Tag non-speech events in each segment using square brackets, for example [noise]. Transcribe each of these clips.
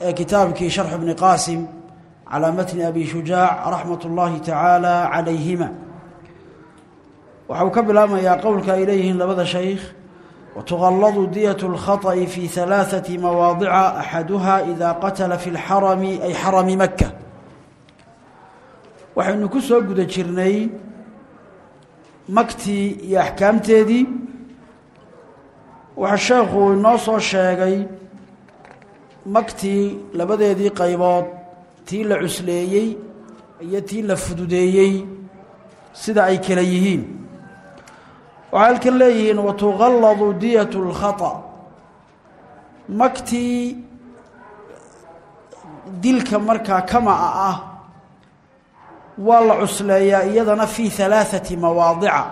كتابك شرح ابن قاسم على متن أبي شجاع رحمة الله تعالى عليهما وحوكب لما يا قولك إليهم لبدا شيخ وتغلظ دية الخطأ في ثلاثة مواضع أحدها إذا قتل في الحرم أي حرم مكة وحين كسو قد جرني مكتي يا أحكام تيدي وحشيخ النصر الشيخي magtii labadeedii qaybood tii la cusleeyey iyo tii la fududeeyey sida ay kala yihiin. Waxay halkan leeyihiin watuqalladu diyat اlkhata magtii dilka markaa kama'a ah waa la cusleeyaa iyadana fii halaaثati mawaadica.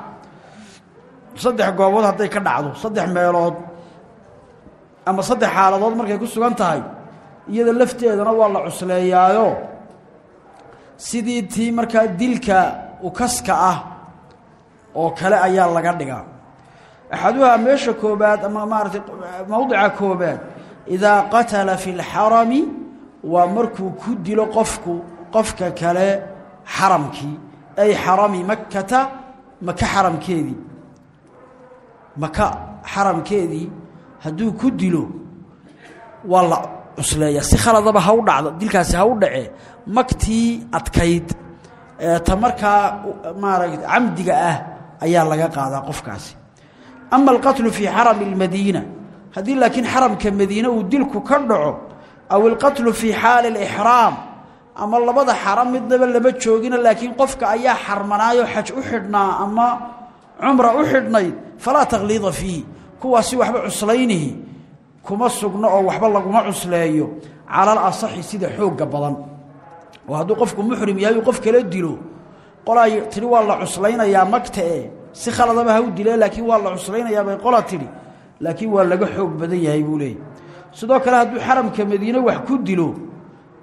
Saddex goobood hadday ka dhacdo saddex meelood ama saddex xaaladood markay ku sugan tahay iyada lafteedana waa la cusleeyaayo. Sidii tii markaa dilka ukaska ah oo kale ayaa laga dhigaa. Axaduhaa meesha koobaad ama maaratay mowdica koobaad idaa qatala fi اlxarami waa markuu ku dilo qofku qofka kale xaramkii. Ay xarami makkata maka xaramkeedii. Maka xaramkeedii hadduu ku dilo waa la cusleeyaa. Si khaladaba ha u dhacdo dilkaasi ha u dhacee magtii adkayd. Ta markaa maaragta camdiga ah ayaa laga qaadaa qofkaasi. Ama alqatlu fii xarami اlmadiina haddii laakiin xaramka madiine uu dilku ka dhaco aw ilqatlu fii xaali اlixraam ama labada xaram midnaba lama joogina laakiin qofka ayaa xarmanaayo xaj u xidhnaa ama cumra u xidhnayd falaa takliida fiihi kuwaasi waxba cuslaynihi kuma sugno oo waxba laguma cusleeyo. Cala alasaxi sida xoogga badan. Oo hadduu qofku muxrim yahay qof kala dilo. Qolay tidhi waa la cuslaynayaa magta e si khaladaba ha u laakiin waa la cuslaynayaa bay qola tidhi. Laakiin waa laga xoog badan yahay buu leeyay sidoo kale hadduu xaramka madiine wax ku dilo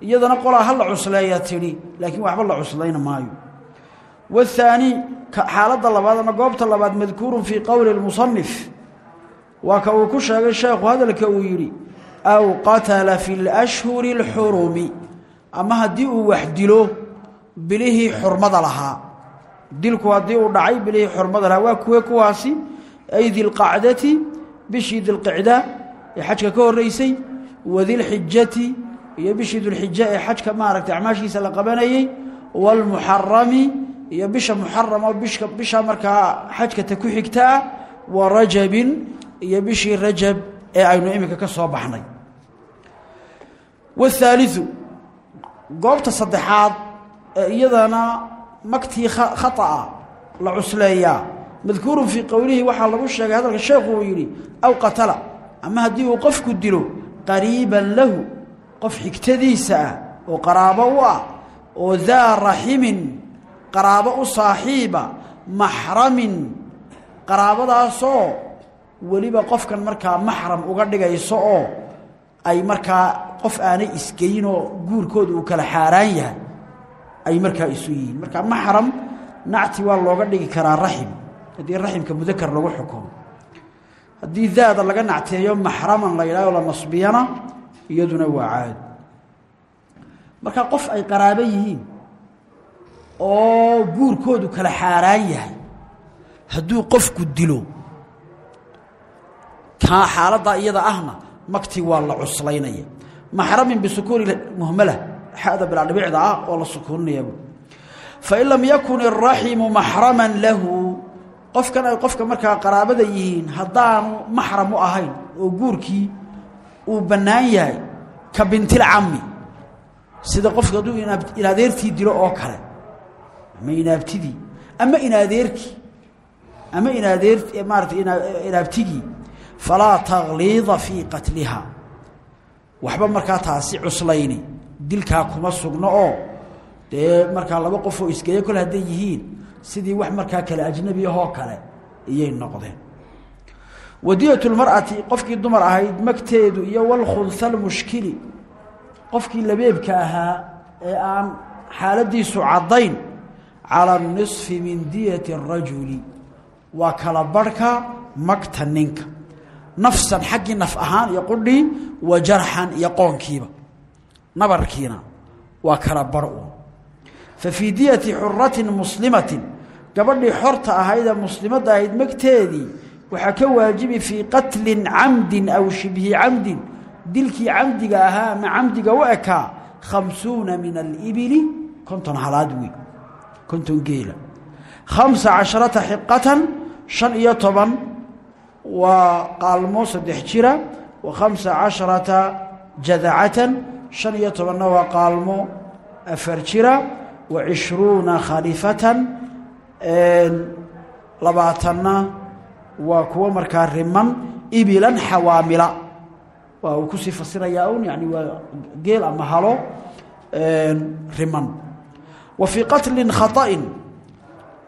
iyadana qolaa ha la cusleeya tidhi laakiin waxba la cuslayna maayo. Waathaani xaaladda labaad ama goobta labaad madkuurun fii qowli lmusanif waa ka uu ku sheegay sheekhu hadalka uu yidhi aw qatala fi lashhuri اlxurumi ama haddii uu wax dilo bilihii xurmada lahaa. Dilku haddii uu dhacay bilihii xurmada lahaa. Waa kuwe kuwaasi ay dilqacdati bishii dilqicda ee xajka ka horraysay wadilxijati iyo bishii dulxija ee xajka maaragtay acmaashiisa la qabanayey waalmuxarami iyo bisha muxaram oo bishka bisha markaa xajka ta ku xigtaa wa rajabin iyo bishii rajab ee aynu iminka ka soo baxnay. Waathaaliu goobta saddexaad ee iyadana magtii khata'a la cusleeyaa. Madkuurun fii qowlihi waxaa lagu sheegay hadalka sheekhu uu yidhi aw qatala ama haddii uu qofku dilo qariiban lahu qof xigtadiisa ah oo qaraabo u ah oo daa raximin qaraabo u saaxiiba maxramin qaraabadaasoo weliba qofkan markaa maxram uga dhigayso oo ay markaa qof aanay isgeyinoo guurkooda uu kala xaaraan yahay ay markaa isu yihiin. Marka maxram nacti waa looga dhigi karaa raxim. Haddii raximka mudakar lagu xukumo. Haddii daada laga nacteeyo maxraman la yidhahdo la nasbiyana iyaduna waa caado marka qof ay qaraabo yihiin oo guurkoodu kala xaaraan yahay hadduu qofku dilo kaa xaaladdaa iyada ahna magtii waa la cuslaynaya. Maxramin bisukuuni muhmala xada biladhibicda ah oo la sukuuninaya fain lam yakun iraximu maxraman lahu qofkan ay qofka markaa qaraabada yihiin haddaanu maxram u ahayn oo guurkii uu bannaan yahay ka bintilcammi sida qofka hadduu inadeertii dilo oo kale ama inaabtidii ama inadeerkii ama inadeer maarata inaabtigii falaa takliida fii qatliha waxba markaa taasi cuslayni dilkaa kuma sugno oo dee markaa laba qof oo isgeeya kol hadday yihiin sidii wax markaa kale ajnabi ahoo kale iyay noqdeen wadiyat lmar'ati qofkii dumar ahayd magteedu iyo walkhunha almushkili qofkii labeebka ahaa ee aan xaaladiisu caddayn cala nisfi min diyati arajuli waa kala barhka magta ninka nafsan xaggii naf ahaan iyo qudhii wa jarxan iyo qoonkiiba. Nabarkiina waa kala bar fa fii diyati xuratin muslimatin gabadhii xorta ahaydee muslimadda ahayd magteedii waxaa ka waajibi fii qatlin camdin aw shibhi camdin. Dilkii camdiga ahaa ama camdiga u ekaa khamsuuna min alibili konton halaad wey konton geela. Khamsa casharata xiqatan shan iyo toban waa qaalmo saddex jira wa khamsa شن jadacatan shan iyo tobanna waa qaalmo afar jira wa cishruuna khalifatan labaatanna waa waa uu ku sii fasirayaa un yani waa geel ama halo riman wa fii qatlin khaطa'in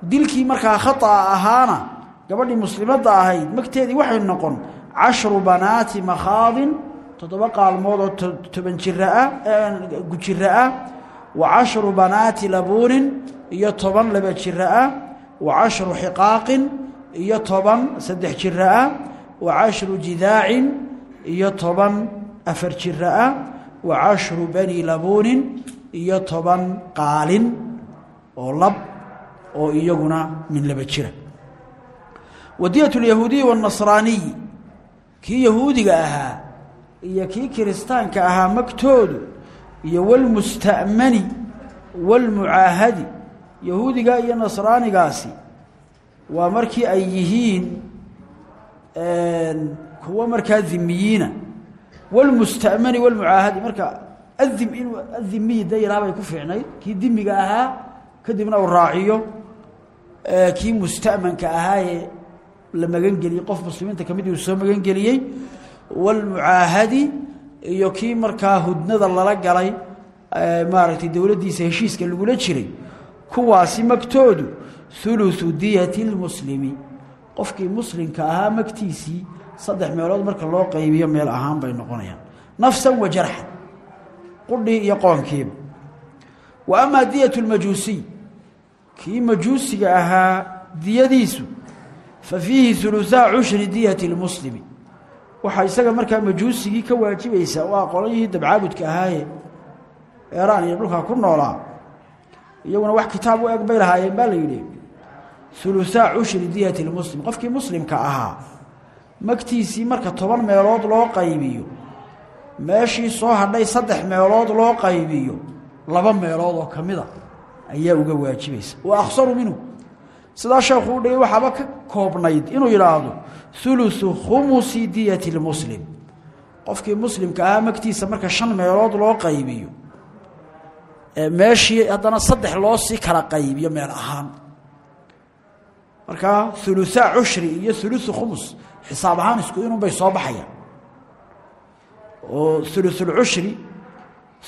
dilkii markaa khata ahaana gabadhii muslimadda ahayd magteedii waxay noqon cashru banaati makhaadin toddoba qaalmood oo toban jiraah ah wa cashru banaati labuunin iyo toban laba jira ah wa cashru xiqaaqin iyo toban saddex jira ah wa cashru jidaacin iyo toban afar jira wa cashru bani labuunin iyo toban qaalin oo lab oo iyaguna min laba jira wadiyat alyahuudiyi waannasraaniyi kii yahuudiga ahaa iyo kii kiristaanka ahaa magtoodu iyo walmusta'mani waalmucaahadi yahuudigaa iyo nasraanigaasi waa markii ay yihiin kuwo markaa dimiyiina walmusta'mani walmucaahadi marka adim in adimiyi da yadhaha bay ku fiicnayd. Kii dimiga ahaa kadibna uu raaciyo kii musta'manka ahaaye la magangeliyey qof muslimiinta ka mid uu soo magangeliyey wاlmucaahadi iyo kii markaa hudnada lala galay maaragtay dowladdiisa heshiiska lagula jiray kuwaasi magtoodu ثuluثu diyati اlmuslimi qofkii muslimka ahaa magtiisii saddex meelood marka loo qaybiyo meel ahaan bay noqonayaan nafsan wa jarxan qudhii iyo qoonkiiba wa amaa diyat اlmajuusiy kii majuusiga ahaa diyadiisu fa fiihi ulusaa cushri diyati lmuslimi waxaa isaga markaa majuusigii ka waajibaysaa waa qolayihii dabcaabudka ahaaye eraan iyo dhulkaa ku noolaa iyaguna wax kitaab u eg bay lahaayeen baa la yidhi ulusaa cushri diyati lmuslim qofkii muslimka ahaa magtiisii marka toban meelood loo qaybiyo meeshii soo hadhay saddex meelood loo qaybiyo laba meelood oo ka mida ayaa uga waajibaysa wa aksaru minhu sidaa sheekhu u dhigay waxaaba ka koobnayd inuu yidhaahdo ulusu khumusi diyati lmuslim qofkii muslimka ahaa magtiisa marka shan meelood loo qaybiyo ee meeshii haddana saddex loo sii kala qaybiyo meel ahaan. Markaa uluaa cushri iyo ulusu khumus xisaab ahaan isku inunbay soo baxayaan. Oo ulusulcushri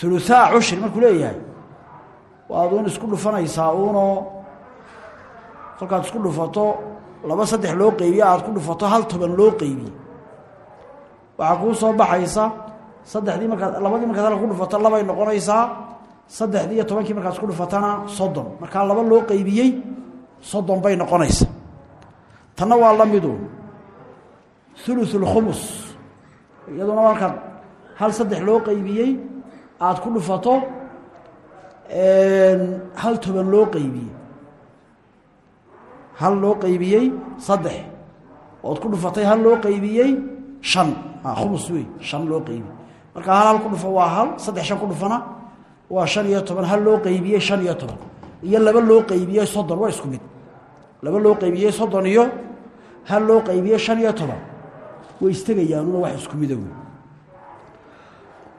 uluaa cushri markuu leeyahay waad uun isku dhufanaysaa uunoo kolkaad isku dhufato laba saddex loo qeybiye aad ku dhufato hal toban loo qeybiye waxaa kuu soo baxaysa saddexdii markaad labadii markaad halka ku dhufato labay noqonaysaa saddexdii iyo tobankii markaad isku dhufatana soddon. Markaa laba loo qeybiyey soddon bay noqonaysa. Tanna waa la midu. Uluث اlkhumus iyaduna markaad hal saddex loo qeybiyey aad ku dhufato hal toban loo qeybiyey hal loo qeybiyey saddex. Ood ku dhufatay hal loo qeybiyey shan. Khumus wey shan loo qeybiyey markaa hal hal ku dhufo waa hal saddex shan ku dhufana waa shan iyo toban. Hal loo qeybiyey shan iyo toban. Iyo laba loo qeybiyey soddon waa isku mid. Laba loo qeybiyey soddon iyo hal loo qeybiyey shan iyo toban. Way istegayaanuna wax isku mida wey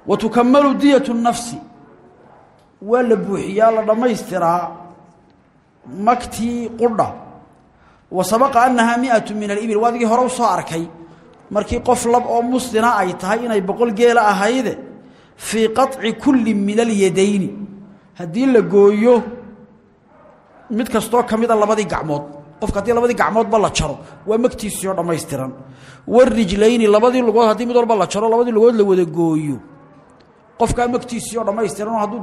wa tukamalu diyat الnafsi waa la buuxiyaa la dhammaystiraa magtii qudha wa sabaqa annahaa miatu min alibil. Waa adigii hore soo arkay. Markii qof lab oo muslina ay tahay inay boqol geela ahayde fii qaطci kulli min alyadayni. Haddii la gooyo mid kastoo ka mida labadii gacmood. Qofka haddii labadii gacmoodba la jaro waa magtiisii oo dhammaystiran. Warijlayni labadii lugood haddii mid walba la jaro labadii lugood la wada gooyo. Qofkaa magtiisii oo dhammaystiran oo hadduu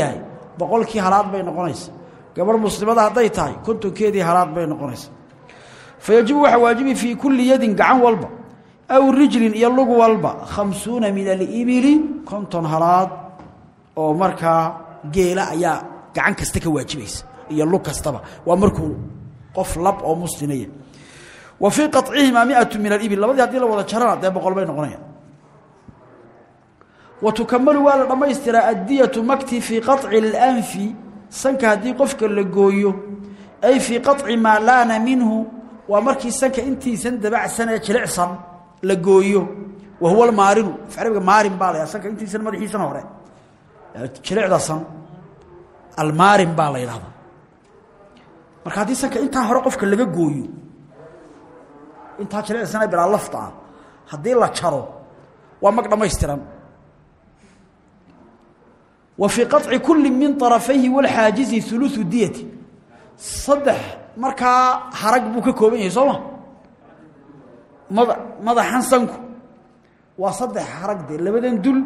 yahay boqolkii halaad bay noqonaysa gabar muslimada hadday tahay kontonkeedii halaad bay noqonaysa fayajibu waxaa waajibi fii kulli yadin gacan walba aw rijlin iyo lug walba khamsuuna min alibili konton halaad oo markaa geela ayaa gacan kasta ka waajibaysa iyo lug kastaba. Waa markuu qof lab oo muslimaya wa fii qacihimaa miatu min alibil labadii haddii la wada jarana dee boqol bay noqonayaan. Wa tukamalu waa la dhammaystiraa addiyatu makti fii qaci اlanfi sanka haddii qofka la gooyo ay fii qaطci maa laana minhu waa markii sanka intiisan dabacsan ee jilicsan la gooyo. Wa huwa almaarinu arabiga maarin baa la sanka intiisan madaxiisan hore. Jilicdasan almaarin baa la yidhahdaa. Marka haddii sanka intaa hore qofka laga gooyo intaa jilicsan bilaa lafta ah la jaro waa mag wa fii qaطci kuli min طarafayhi wاlxaajizi uluثu diyati saddex markaa harag buu ka kooban yahay soo ma mada madaxan sanku waa saddex harag dee labadan dul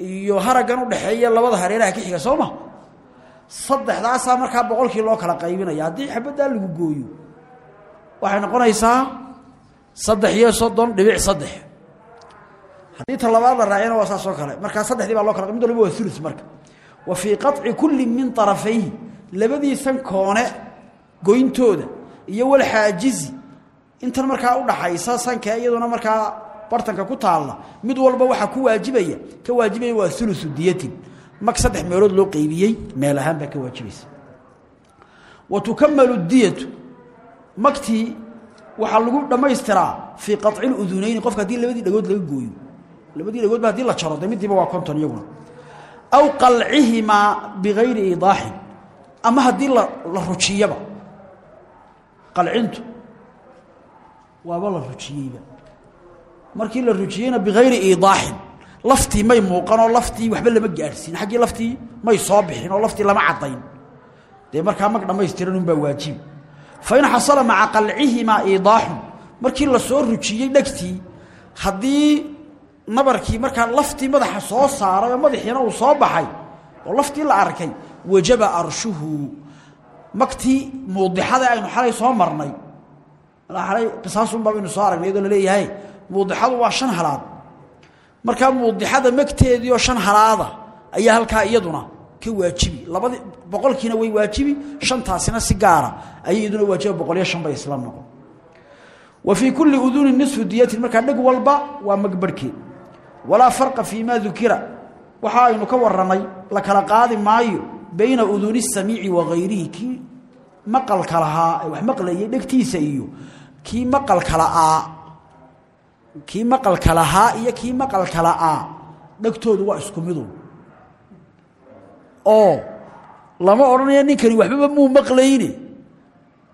iyo haraggan udhaxeeya labada hareeraha ka xiga soo ma saddexdaasaa markaa boqolkii loo kala qaybinaya haddii xabaddaa lagu gooyo waxay noqonaysaa saddex iyo soddon dhibic saddex haddii ta labaad la raaciyana waa saas oo kale markaa saddexdii baa loo kala mid walba waa ulu marka wa fii qaطci kulli min طarafayhi labadiisan koone goyntooda iyo walxaajizi intan markaa udhaxaysa sanka iyaduna markaa bartanka ku taalla mid walba waxaa ku waajibaya ka waajibaya waa uluثu diyatin mag saddex meelood loo qeybiyey meel ahaan baa ka waajibaysa wa tukamalu diyatu magtii waxaa lagu dhammaystiraa fii qaطci اudunayni qofka haddii labadii dhagood laga gooyo labadii dhagoodba haddii la jaro de midiiba waa konton iyaguna. Aw qalcihimaa bigayri iidaaxin ama haddii la rujiyaba. Qalcintu waaba la rujiyeyba. Markii la rujiyeyna bigayri iidaaxin laftii may muuqanoo laftii waxba lama gaadhsiin xaggii laftii may soo bixin oo laftii lama caddayn. Dee markaa mag dhammaystiran unbaa waajibi fa in xasala maca qalcihimaa iidaaxun markii la nabarkii markaa laftii madaxa soo saaray oo uu soo baxay oo laftii la arkay wajaba arshuhu. Magtii muudixada aynu xalay soo marnay. Alay qisaasunbaa baynu soo aragnay iyadoo la leeyahay muudixadu waa shan halaad. Markaa muudixada magteedii oo shan halaada ayaa halkaa iyaduna ka waajibi. Labadii boqolkiina way waajibi shantaasina si gaara ayay iyaduna waajiba boqol iyo shan bay isla noqon. Wa fii kulli uduuni nisfu diyatin markaa dheg walba walaa farqa fii ma dukira. Waxa aynu ka warramay la kala qaadi maayo bayna uduuni samiici wa hayrihi kii maqalka lahaa wax maqlayay dhegtiisa iyo kii maqalka la'aa kii maqalka lahaa iyo kii maqalka la'aa dhegtoodu waa isku midu. Oo lama odhanaya ninkani waxbaba muu maqlayne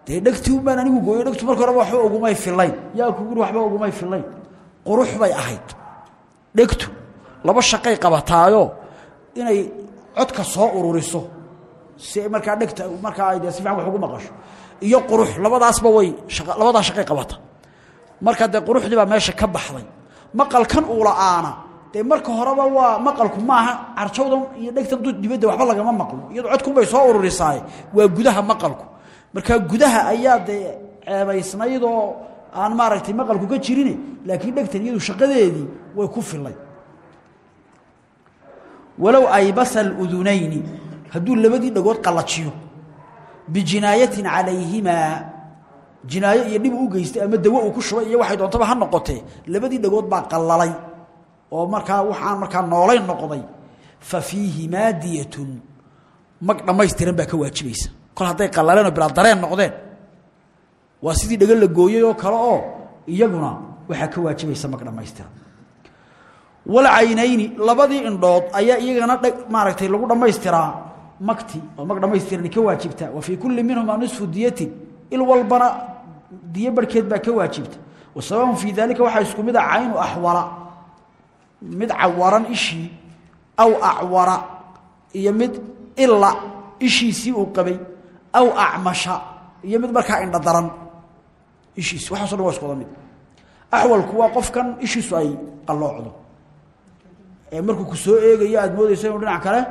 dee dhegtii un baan anigu gooyo dhegtu marka horeba waxba ugumay filayn yaa kuguri waxba ugumay dhegtu laba shaqay qabataayo inay codka soo ururiso. Si markaa dhegta markaa ay dee si fiican wax ugu maqasho. Iyo qurux labadaasba way labadaa shaqay qabata. Marka dee quruxdii baa meesha ka baxday. Maqalkan uu la'aana dee marka horeba waa maqalku maaha carjawdan iyo dhegtan dibadda waxba lagama maqlo. Iyadoo codkunbay soo ururisaaye waa gudaha maqalku. Markaa gudaha ayaa dee ceebaysnayd oo aan maaragtay maqalku ka jirine laakiin dhegtan iyadu shaqadeedii way ku filay walow aybasa aludunayni hadduu labadii dhagood qallajiyo bijinaayatin calayhimaa jinaayo iyo dhib u geystay ama dawo uu ku shubay iyo waxay doontaba ha noqotee labadii dhagood baa qallalay oo markaa waxaan markaa noolayn noqday fa fiihimaa diyatun mag dhammaystiran baa ka waajibaysa kol hadday qallaleen oo bilaa dareen noqdeen waa sidii dhago la gooyey oo kale oo iyaguna waxaa ka waajibaysa mag dhammaystiran walcaynayni labadii indhood ayaa iyagana maaragtay lagu dhammaystiraa magti oo mag ka waajibta. Wa fii kulli minhumaa nisfu diyatin il walbana diyo barhkeed baa ka waajibta. Wa sababun fii daalika waxaa isku mid a caynu axwala mid cawaran ishii aw acwara iyo mid ila ishiisii uu qabay aw acmasha iyo mid markaa daran ishiisi waxaaso dhan waa isku wada mid. Qofkan ishiisu ay qalloocdo ee markuu ku soo eegayo aada moodeyso dhinac kale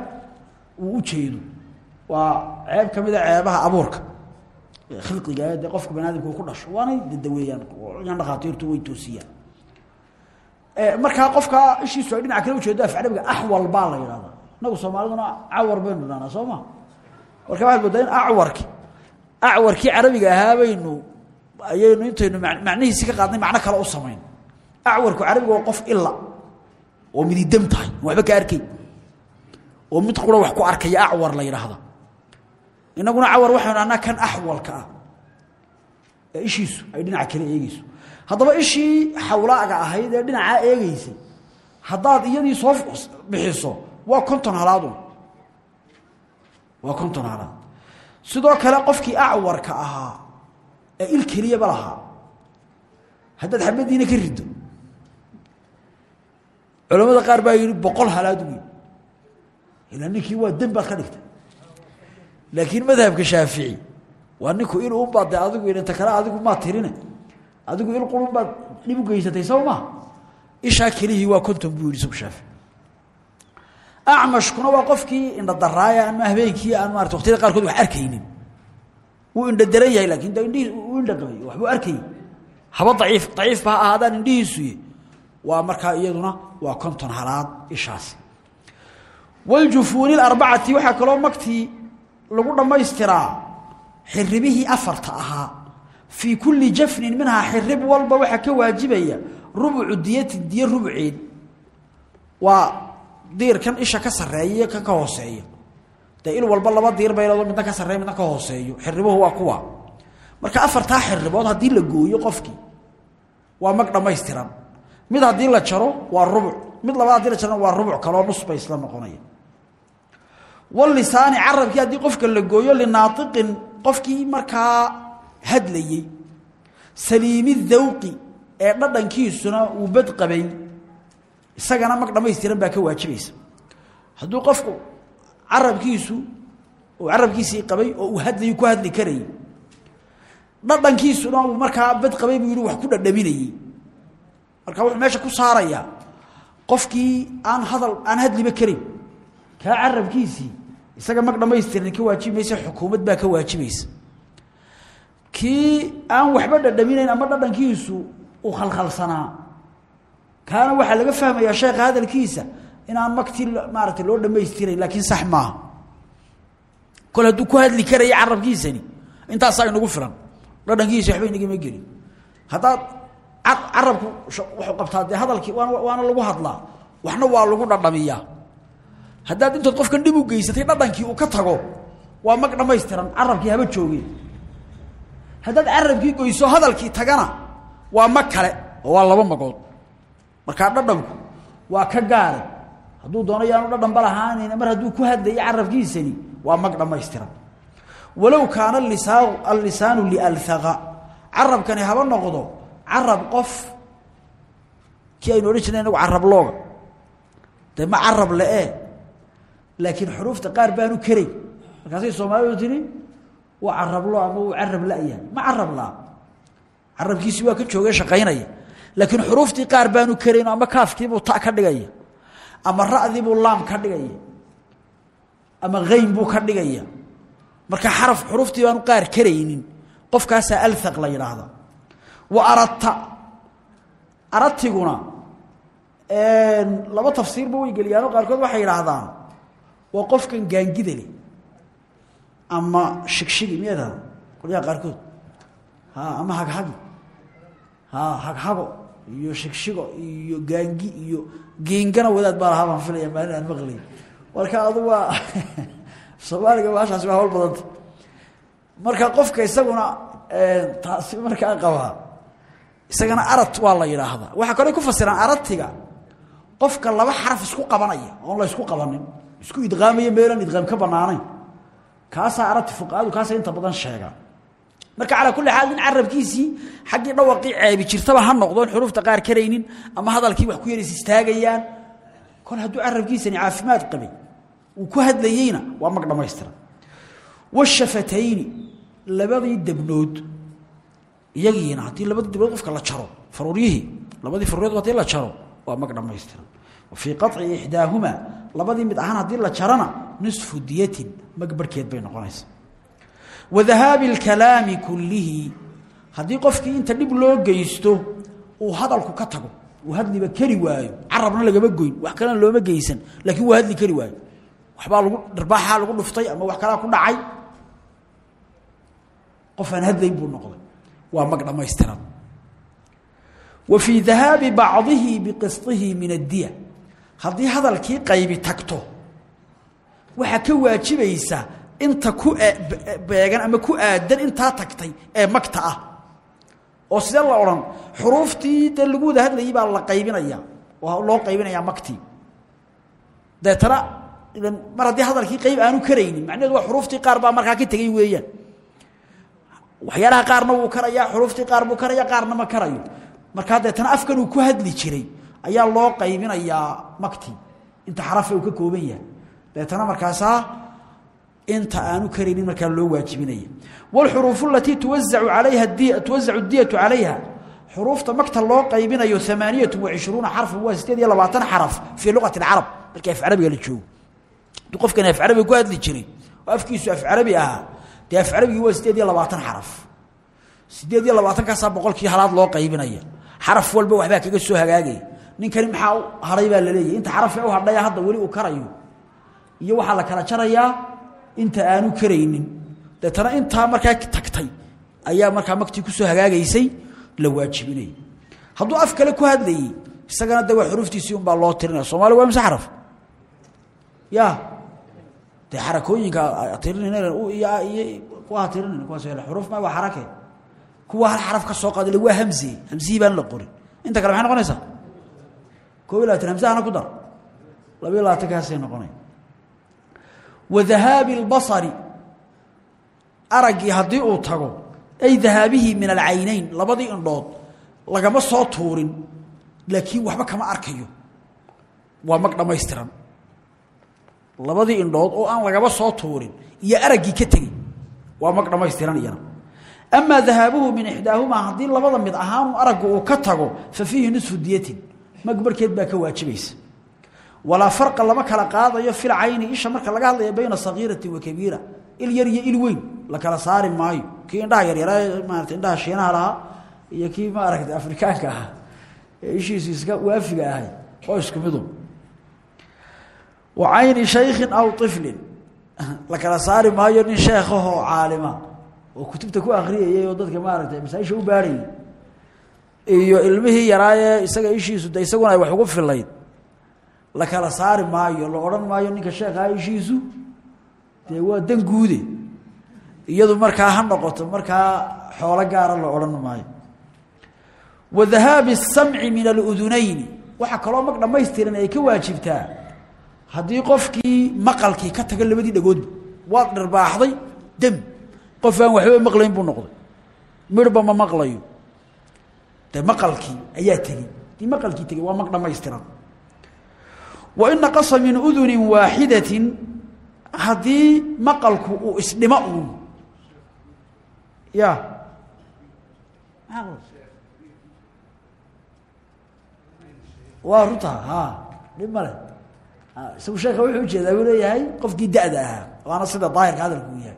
uu u jeedo. Waa ceeb ka a ceebaha abuurka. Khilqiga dee qofka bani aadamka uu ku dhasho waanay dadaweeyaan yan dhakhaatiirtu way toosiyaan. Markaa qofkaa ishiisu ay dhinac kale ujeedo afcarabiga axwal baa la yidhahdaa inagu soomaaliduna cawar baynu dhahnaa soo ma? Marka waxaad moodaa in acwarkii carabiga ahaa ayaynu intaynu macnihiisi ka qaadnay macno kale u samayn. Acwarku carabiga waa qof ila oo mididam tahay waxba ka arkay. Oo mid qura wax ku arkaya acwar la yidhaahda inaguna cawar waxaynu dhahnaa kan axwalka ah ishiisu ay dhinaca kale eegeyso haddaba ishii xawlaaga ahayd ee dhinacaa eegeysay haddaad iyadii soo bixiso waa konton halaadun waa konton halaad. Sidoo kale qofkii acwarka ahaa ee il keliyaba lahaa. Haddaad xabadiina ka riddo. Culamada qaar baa yidhi boqol halaad wey ilaa ninkii waa dem baad ka dhigtay. Laakiin madhabka shaafici waa ninku il unbaad de adigu inta kale adigu maa tirine. Adigu il qurun baad dhib u geysatay soo maa ishaa kelihii waa konton buu isagu shaafici. Acmashkuna waa qofkii indhadaraaya ama habeenkii aan maarata waqtiyada qaarkood wax arkaynin. Wuu indhadaran yahay laakiin de indhihii uu indhaqabay waxbuu arkayy haba daciif daciifba ha ahaadaan indhihiisuy waa markaa iyaduna waa konton halaad ishaasi waljufuuni larbacati waxaa kaloo magtii lagu dhammaystiraa xiribihii afarta ahaa. Fii kulli jafnin minhaa xirib walba waxaa ka waajibaya rubucu diyatin diyo rubuceed. Waa diirkan isha ka sareeya kan ka hooseeya. Dee il walba laba diir bayleedoo midna ka sarreeya midna ka hooseeyo. Xiribuhu waa kuwa marka afartaa xiribood haddii la gooyo qofkii waa mag dhammaystiran. Mid haddii la jaro waa rubuc. Mid labaad haddii la jarona waa rubuc kaloo nus bay isla noqonaya. Walisaani carabkii haddii qofka la gooyo linaaiqin qofkii markaa hadlayey. Saliimi dawqi ee dhadhankiisuna uu badqabay isagana mag dhammaystiran baa ka waajibaysa. Hadduu qofku carabkiisu carabkiisii qabay oo uu hadlayu ku hadli karayey dhadhankiisuna uu markaa badqabay buu yihi wax ku dhadhaminayey marka wuxuu meesha ku saarayaa qofkii aan hadal aan hadliba karin. Kaa carabkiisii isaga mag dhammaystiran ka waajibi maysa xukuumad baa ka waajibaysa. Kii aan waxba dhadhaminayn ama dhadhankiisu uu khalkhalsanaa. Kaana waxaa laga fahmayaa sheekha hadalkiisa inaan magtii maarata loo dhammaystirayn laakiin sax maaha. Kol hadduu ku hadli karaya carabkiisani intaasaa inagu filan dhadhankiisa waxba inagama gelin. Haddaad carabku wuxuu qabtaa dee hadalkii waan waana lagu hadlaa. Waxna waa lagu dhadhamiyaa. Haddaad intood qofkan dhib u geysatay dhadhankii uu ka tago waa mag dhammaystiran. Carabkii haba joogeen haddaad carabkii goyso hadalkii tagana waa mag kale waa laba magood. Markaa dhadhanku waa ka gaara hadduu doono yaanu dhadhan ba lahaanayna mar hadduu ku hadlayo carabkiisani waa mag dhammaystiran walow kaana lisaa allisaanu lialhaqa carabkani haba noqdo carab qof kii aynu odhan jirnay inagu carab looga. Dee ma carab le-e? Laakiin xuruufta qaar baanu kerayn markaasay soomaalidu tihi waa carablo ama uu carab la-yahay ma carab laa. Carabkiisii waa ka jooge shaqaynaya. Laakiin xuruuftii qaar baanu kerayn ama kaafkiibuu ta ka dhigaya ama ra'diibuu laam ka dhigaya ama hayn buu ka dhigaya marka xaraf xuruuftii baanu qaar karaynin. Qofkaasaa alhaq la yidhaahda wa aradta aradtiguna laba tafsiirba way geliyaano qaarkood waxay yidhaahdaan waa qofkan gaangida leh ama shigshigi miyadaa qolyaha qaarkood ama haghagi ha haghago iyo shigshigo iyo gaangi iyo geengana wadaad baa lahaa baan filaya maalin aan maqlay. Marka adu waa [laughs] soomaaliga baashaasi waa hawl badanta marka qofka isaguna taasi markaa qabaa isagana arad waa la yidhaahdaa waxaa kaloo ku fasiraan aradtiga qofka laba xaraf isku qabanaya oon la ysku qabanin isku idqaamaya meelaan idqaam ka banaanayn. Kaasaa aradti fuqahadu kaasa inta badan sheegaa marka calaa kulli xaal in carabkiisii xaggii dhawaqii ceebi jirtaba ha noqdo in xuruufta qaar karaynin ama hadalkii wax ku yaris istaagayaan. Kol hadduu carabkiisani caafimaad qabay uu ku hadlayeyna waa mag dhammaystiran. Washafatayni labadii debnood iyagiina haddii labadii debnood qofka la jaro faruuryihii labadii faruuryood haddii la jaro waa mag dhammaystiran. Wa fii qaطci ixdaahumaa labadii mid ahaan haddii la jarana nisfu diyatin mag bay noqonaysa wa dahaabi اlkalaami kullihi haddii qofkii inta dhib loo geysto uu hadalku ka tago uu hadliba keri waayo carabna lagama goyn wax kalena looma geysan laakiin waa hadli keri waayo waxbaa lagu dharbaaxaa lagu dhuftay ama wax kalaa ku dhacay. Qof aan hadlayn buu noqday. Waa mag dhammaystiran. Wa fii dahaabi min addiya. Haddii hadalkii qaybi tagto waxaa ka waajibaysa inta ku beegan ama ku aadan intaa tagtay ee magta ah. Oo sidee la odhan? Xuruuftii dee lagu wada hadlayay baa la qaybinaya oo loo qaybinayaa magtii. Deetana mar haddii hadalkii qayb aanu karaynin macnaheedu waa xuruuftii qaar baa markaa ka tegey weeyaan. Waxyaalaha qaarna wuu karayaa xuruuftii qaar buu karaya qaarna ma karayo. Markaa deetana afkan uu ku hadli jiray ayaa loo qaybinayaa magtii inta xarafe uu ka kooban yahay. Deetana markaasaa inta aanu karaynin markaa loo waajibinaya. Wاlxuruufu alatii tuwazacu alayha tuwazacu diyatu calayha. Xuruufta magta loo qaybinayo amaaniyatu waishruuna xarfan waa sideed iyo labaatan xaraf fii luqati اcarab markii af carabiga la joogo qofkan af carabiga ku hadli jiray afkiisu af carabi ahaa dee af carabigii waa sideed iyo labaatan xaraf. Sideed iyo labaatankaasaa boqolkii halaad loo qaybinaya. Xaraf walba waxbaa kaga soo hagaagaya ninkani maxaa u hadhay baa laleeyahy inta xarafee u hadhaya hadda weli uu karayo. Iyo waxaa la kala jarayaa inta aanu karaynin. Deetana intaa markaa tagtay ayaa markaa magtii ku soo hagaagaysay la waajibinayay hadduu af kale ku hadlayey isagana de waa xuruuftiisii unbaa loo tirinaya soomaliga waa mise xaraf? Ya dee xarakooyinka tirinayna kuwa hal xaraf ka soo qaadile waa hamzi hamzihii baan la qorin. Inta kale maxay noqonaysaa? Koob iyo labatan hamzahana ku dar. Labayo labaatankaasay noqonay wa dahaabi اlbasari araggii uu tago ay dahaabihii min alcaynayn labadii indhood lagama soo tuurin laakiin waxba kama arkayo. Waa mag dhammaystiran labadii indhood oo aan lagaba soo tuurin iyo araggii ka tegey waa mag dhammaystiran iyana. Amaa dahaabuhu min ixdaahumaa haddii labada mid ahaanu araggu uu ka tago fa fiihi nisfu diyatin. Mag barkeed baa ka waajibaysa. Walaa farqa lama kala qaadayo fil cayni isha marka laga hadlaya bayna sagiirati wa kabiira. Il yar iyo il weyn la kala saari maayo. Kii indhaha yaryara maarata indhaha shiinaha lahaa iyo kii maaragta afrikaanka ahaa ee ishiisu iska waafiga ahay oo isku midu wa cayni shaykhin aw iflin la kala saari maayo nin sheekhahoo caalima. Oo kutubta ku akriyayay oo dadka maaragtay masaaisha u baarhayay iyo ilmihii yaraayee isaga ishiisu de isaguna ay wax ugu filayd. La kala saari maayo la odhan maayo ninka sheekhaa ishiisu dee waa dan guude. Iyadu markaa ha noqoto markaa xoolo gaara la odhan maayo. Wa dahaabi الsamci min aludunayni. Waxaa kaloo mag dhammaystiran ay ka waajibtaa haddii qofkii maqalkii ka taga labadii dhagoodba waad dhirbaaxday dem. Qof aan waxba maqlayn buu noqday. Midhba ma maqlayo. Dee maqalkii ayaa tegey dii maqalkii tegey waa mag dhammaystiran. Wain naqasa min uduni waaxidati haddii maqalku uu isdhimo uun. Ya waa runta ha dhib male isagu sheeka wuxuu u jeedaa uu leeyahay qofkii da-da ahaa. Waana sida daahirka hadalku yahay.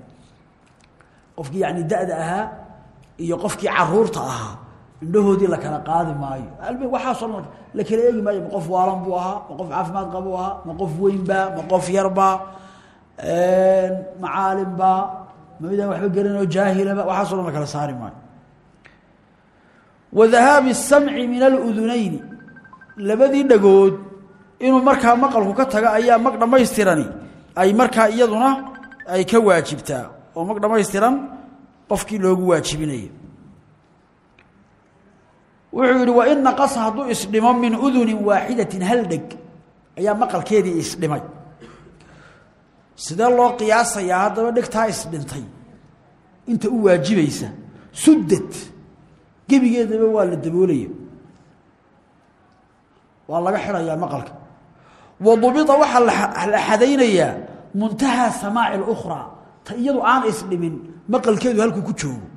Qofkii yani da-da ahaa iyo qofkii carruurta ahaa indhahoodii la kala qaadi maayo. Waxaasoo dhan la kala eegi maayo ma qof waalan buu ahaa ma qof caafimaad qabuu ahaa ma qof weynbaa ma qof yarbaa ma caalimba ma midaan waxba gelinoo jaahilaba waxaaso dhan la kala saari maayo. Wa dahaabi الsamci min aludunayni labadii dhagood inuu markaa maqalku ka taga ayaa mag dhammaystirani. Ay markaa iyaduna ay ka waajibtaa oo mag dhammaystiran qofkii loogu waajibinaya. Wuxuu yidhi wain naqasa hadduu isdhimo min udunin waaxidatin hal dheg. Ayaa maqalkeedii isdhimay. Sidee loo qiyaasayaa haddaba dhegtaa isdhintay? Inta u waajibaysa. Suddad gebigeedaba waa la daboolaya. Waa laga xidhayaa maqalka wadubita waxaa la xadaynayaa muntahaa samaaci اlأkhraa ta iyadu aan isdhimin maqalkeedu halkuu ku joogo.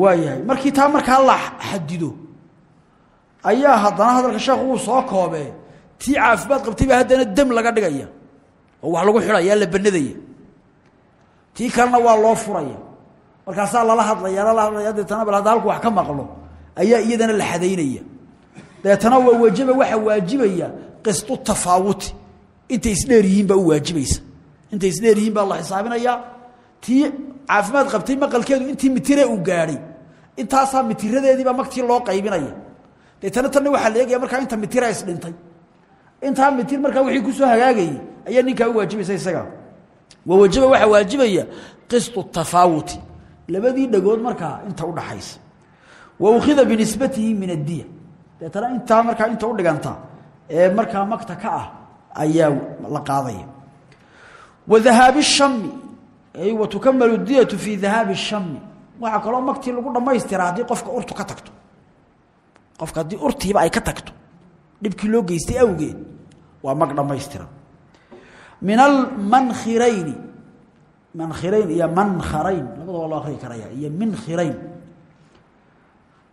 Waayahay markii taa markaa la xadido ayaa haddana hadalka sheekhu uu soo koobee tii caafimaad qabtay baa haddana dem laga dhigaya oo wax lagu xidhaya la banadaya tii kalena waa loo furaya. Markaasaa lala hadlaya lala hadlaya deetana bal hadda halku wax ka maqlo ayaa iyadana la xadaynaya deetana waa wajaba waxaa waajibaya qistu tafaawuti intay isdheer yihiin baa u waajibaysa. Intay isdheer yihiin baa la xisaabinayaa tii caafimaad qabtay maqalkeedu intii mitire uu gaadhay intaasaa mitiradeediibaa magtii loo qaybinaya. Deetana tanna waxaa la eegaya markaa inta mitira isdhintay intaa mitir markaa wixii ku soo hagaagayay ayaa ninkaa u waajibaysa isaga. Wa wajaba waxaa waajibaya qistu tafaawuti labadii dhagood markaa inta udhaxaysa wa ukhida binisbatihi min addiya deetana intaa markaa inta udhiganta ee markaa magta ka ah ayaa la qaadaya. Wa dahaabi shami ay wa tukamalu diyatu fii dahaabi shami waxaa kaloo magtii lagu dhammaystiraa haddii qofka urtu ka tagto. Qofka haddii urtiiba ay ka tagto dhibkii loo geystay awgeed waa mag dhammaystiran min almankhirayni mankhirayn iyo mankharayn labada waa loo akrii karaya iyo minkhirayn.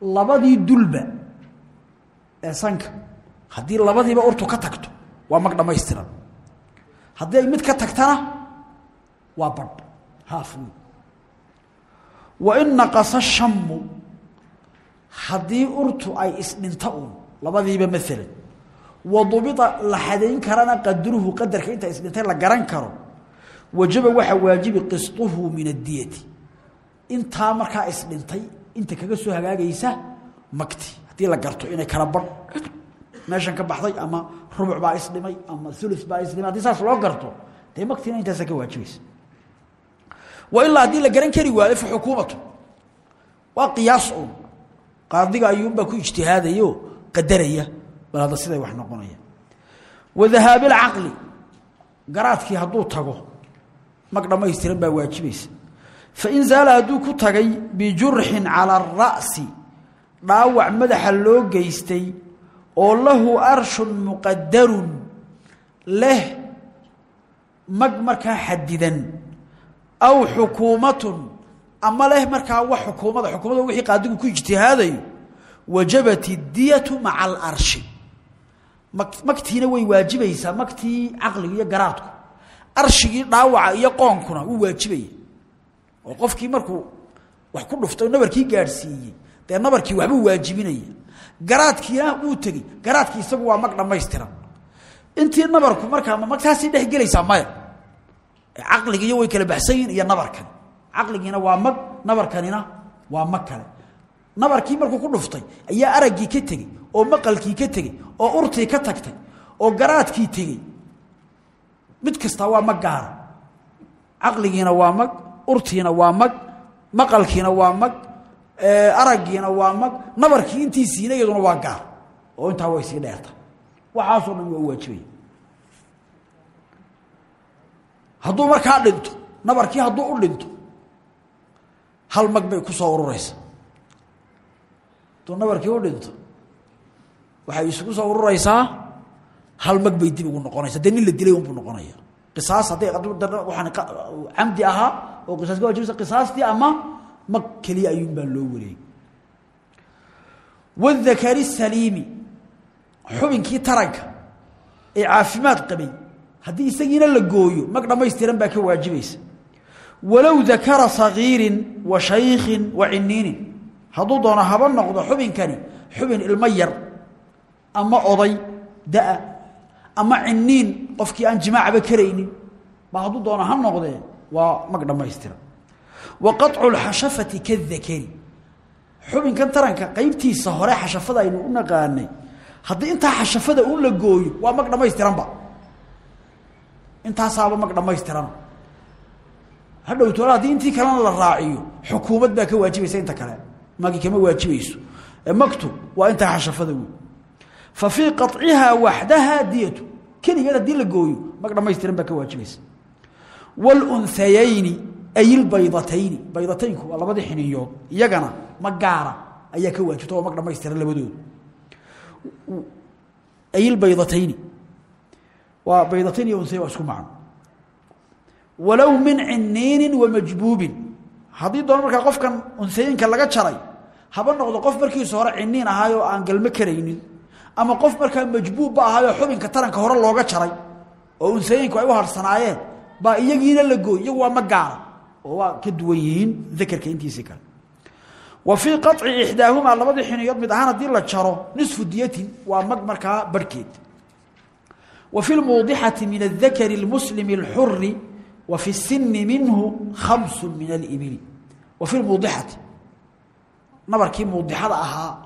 Labadii dulba ee sanka. Haddii labadiiba urtu ka tagto waa mag dhammaystiran haddii ay mid ka tagtana waa badh wa in naqasa shamu haddii urtu ay isdhinto uun labadiiba maalan wadubita la xadayn karana qadruhu qadarka inta isdhintay la garan karo. Wajaba waxaa waajibi qistuhu min addiyati. Intaa markaa isdhintay inta kaga soo hagaagaysa magti haddii la garto inay kala badh meeshan ka baxday ama rubuc baa isdhimay ama ulu baa isdhimay haddii saas loo garto dee magtiina intaasa ka waajibaysa wa ilaa haddii la garan kari waayo fa xukuumatu waa qiyaas un qaadiga ayuunbaa ku ijtihaadayo qadaraya bal hadda siday wax noqonaya. Wa dahaabilcaqli garaadkii hadduu tago mag dhammaystiran baa waajibaysa fain zaala hadduu ku tagay bijurxin cala ara'si dhaawac madaxa loo geystay oo lahu arshun muqadarun leh mag markaa xadidan aw xukuumatun ama leh markaa wax xukuumada. Xukuumada wixii qaadigu ku ijtihaadayo wajabat idiyatu maca alarshi magtiina way waajibaysaa magtii caqliga iyo garaadku. Arshigii dhaawaca iyo qoonkuna wuu waajibaya. Oo qofkii markuu wax ku dhuftay nabarkii gaadhsiiyey dee nabarkii waxbuu waajibinaya garaadkiina wuu tegey. Garaadkii isagu waa mag dhammaystiran. Intii nabarku markaa magtaasii dhex gelaysaa maya. Caqligiiyo way kala baxsan yihiin iyo nabarkani caqligiina waa mag nabarkanina waa mag kale. Nabarkii markuu ku dhuftay ayaa araggii ka tegey oo maqalkii ka tegey oo urtii ka tagtay oo garaadkii tegey. Mid kastaa waa mag gaara. Caqligiina waa mag urtiina waa mag maqalkiina waa mag araggiina waa mag nabarkii intiisiina iyaduna waa gaar. Oo intaa way sii dheerta. Waxaasoo dhan waa waajibaya hadduu markaa dhinto nabarkii hadduu u dhinto hal mag bay ku soo ururaysa. Hadduu nabarkii u dhinto waxay isugu soo ururaysaa hal mag bay dib ugu noqonaysa dee la dilay unbuu noqonaya qisaas hadday waaan camdi ahaa oo qisaas ka wajibsa qisaastii ama mag keliya ayuun baa loo wareegay wadakari saliimi xubinkii taranka ee caafimaad qabay haddii isagiina la gooyo mag dhammaystiran baa ka waajibaysa walow dakara sagiirin wa shaykhin wa ciniinin. Hadduu doono haba noqdo xubinkani xubin ilmo yar ama oday daa ama ciniin qofkii aan jimaacba karaynin ba hadduu doono ha noqdee waa mag dhammaystiran wa qaطcu lxashafati kadakari xubinkan taranka qeybtiisa hore xashafada aynu u naqaanay haddii intaa xashafada un la gooyo waa mag dhammaystiranba intaasaaba mag dhammaystiran hadhow toole haddii intii kalena la raaciyo xukuumad baa ka waajibaysa inta kale magi kama waajibayso magtu waa intaa xashafada wey fa fii qaطcihaa waxdaha diyatu keligeed haddii la gooyo mag dhammaystiran baa ka waajibaysa wاlunhayayni ay ilbaydatayni baydataynku waa labadii xiniyood. Iyagana ma gaara ayaa ka waajibta oo mag dhammaystiran labadooda ay ilbaydatayni waa baydatayn iyo unsay waa isku macno. Min ciniinin wa majbuubin. Haddii doono markaa qofkan unsayinka laga jaray haba noqdo qof markiisa hore ciniin ahaayoo aan galmo karaynin ama qof markaa majbuubba ahaayoo xubinka taranka hore looga jaray oo unsayinku ay u harsanaayeen baa iyagiina la gooy waa ma oo waa ka duwan yihiin dakerka intiisii kale wa fii qaطci ixdaahumaa labadii xiniyood mid ahaan haddii la jaro nisfu diyatin waa mag markaa barhkeed wa fi lmuudixati min adakari اlmuslimi اlxuri wa fi الsini minhu khamsu min alibili wa fi lmuudixati nabarkii muudixada ahaa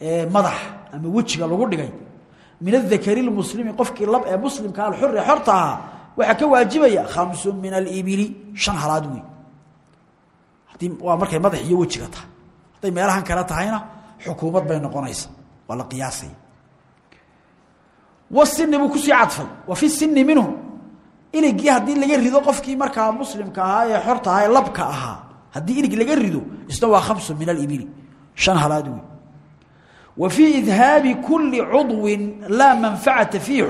ee madax ama wejiga lagu dhigay min adakari اlmuslimi qofkii lab ee muslimka alxuri ee xorta ahaa waxaa ka waajibaya khamsu min alibili shan halaad wey haddii waa markay madax iyo wejiga tahay. Hadday meelahan kale tahayna xukuumad bay noqonaysa. Waa la qiyaasaya wasini buu ku sii cadfay. Wa fi sini minhu. Iligii haddii laga rido qofkii markaa muslimka ahaa ee xorta ahaa labka ahaa haddii ilig laga rido isna waa khamsu min alibili shan halaad wey wa fii idhaabi kuli cudwin laa manfacata fiihi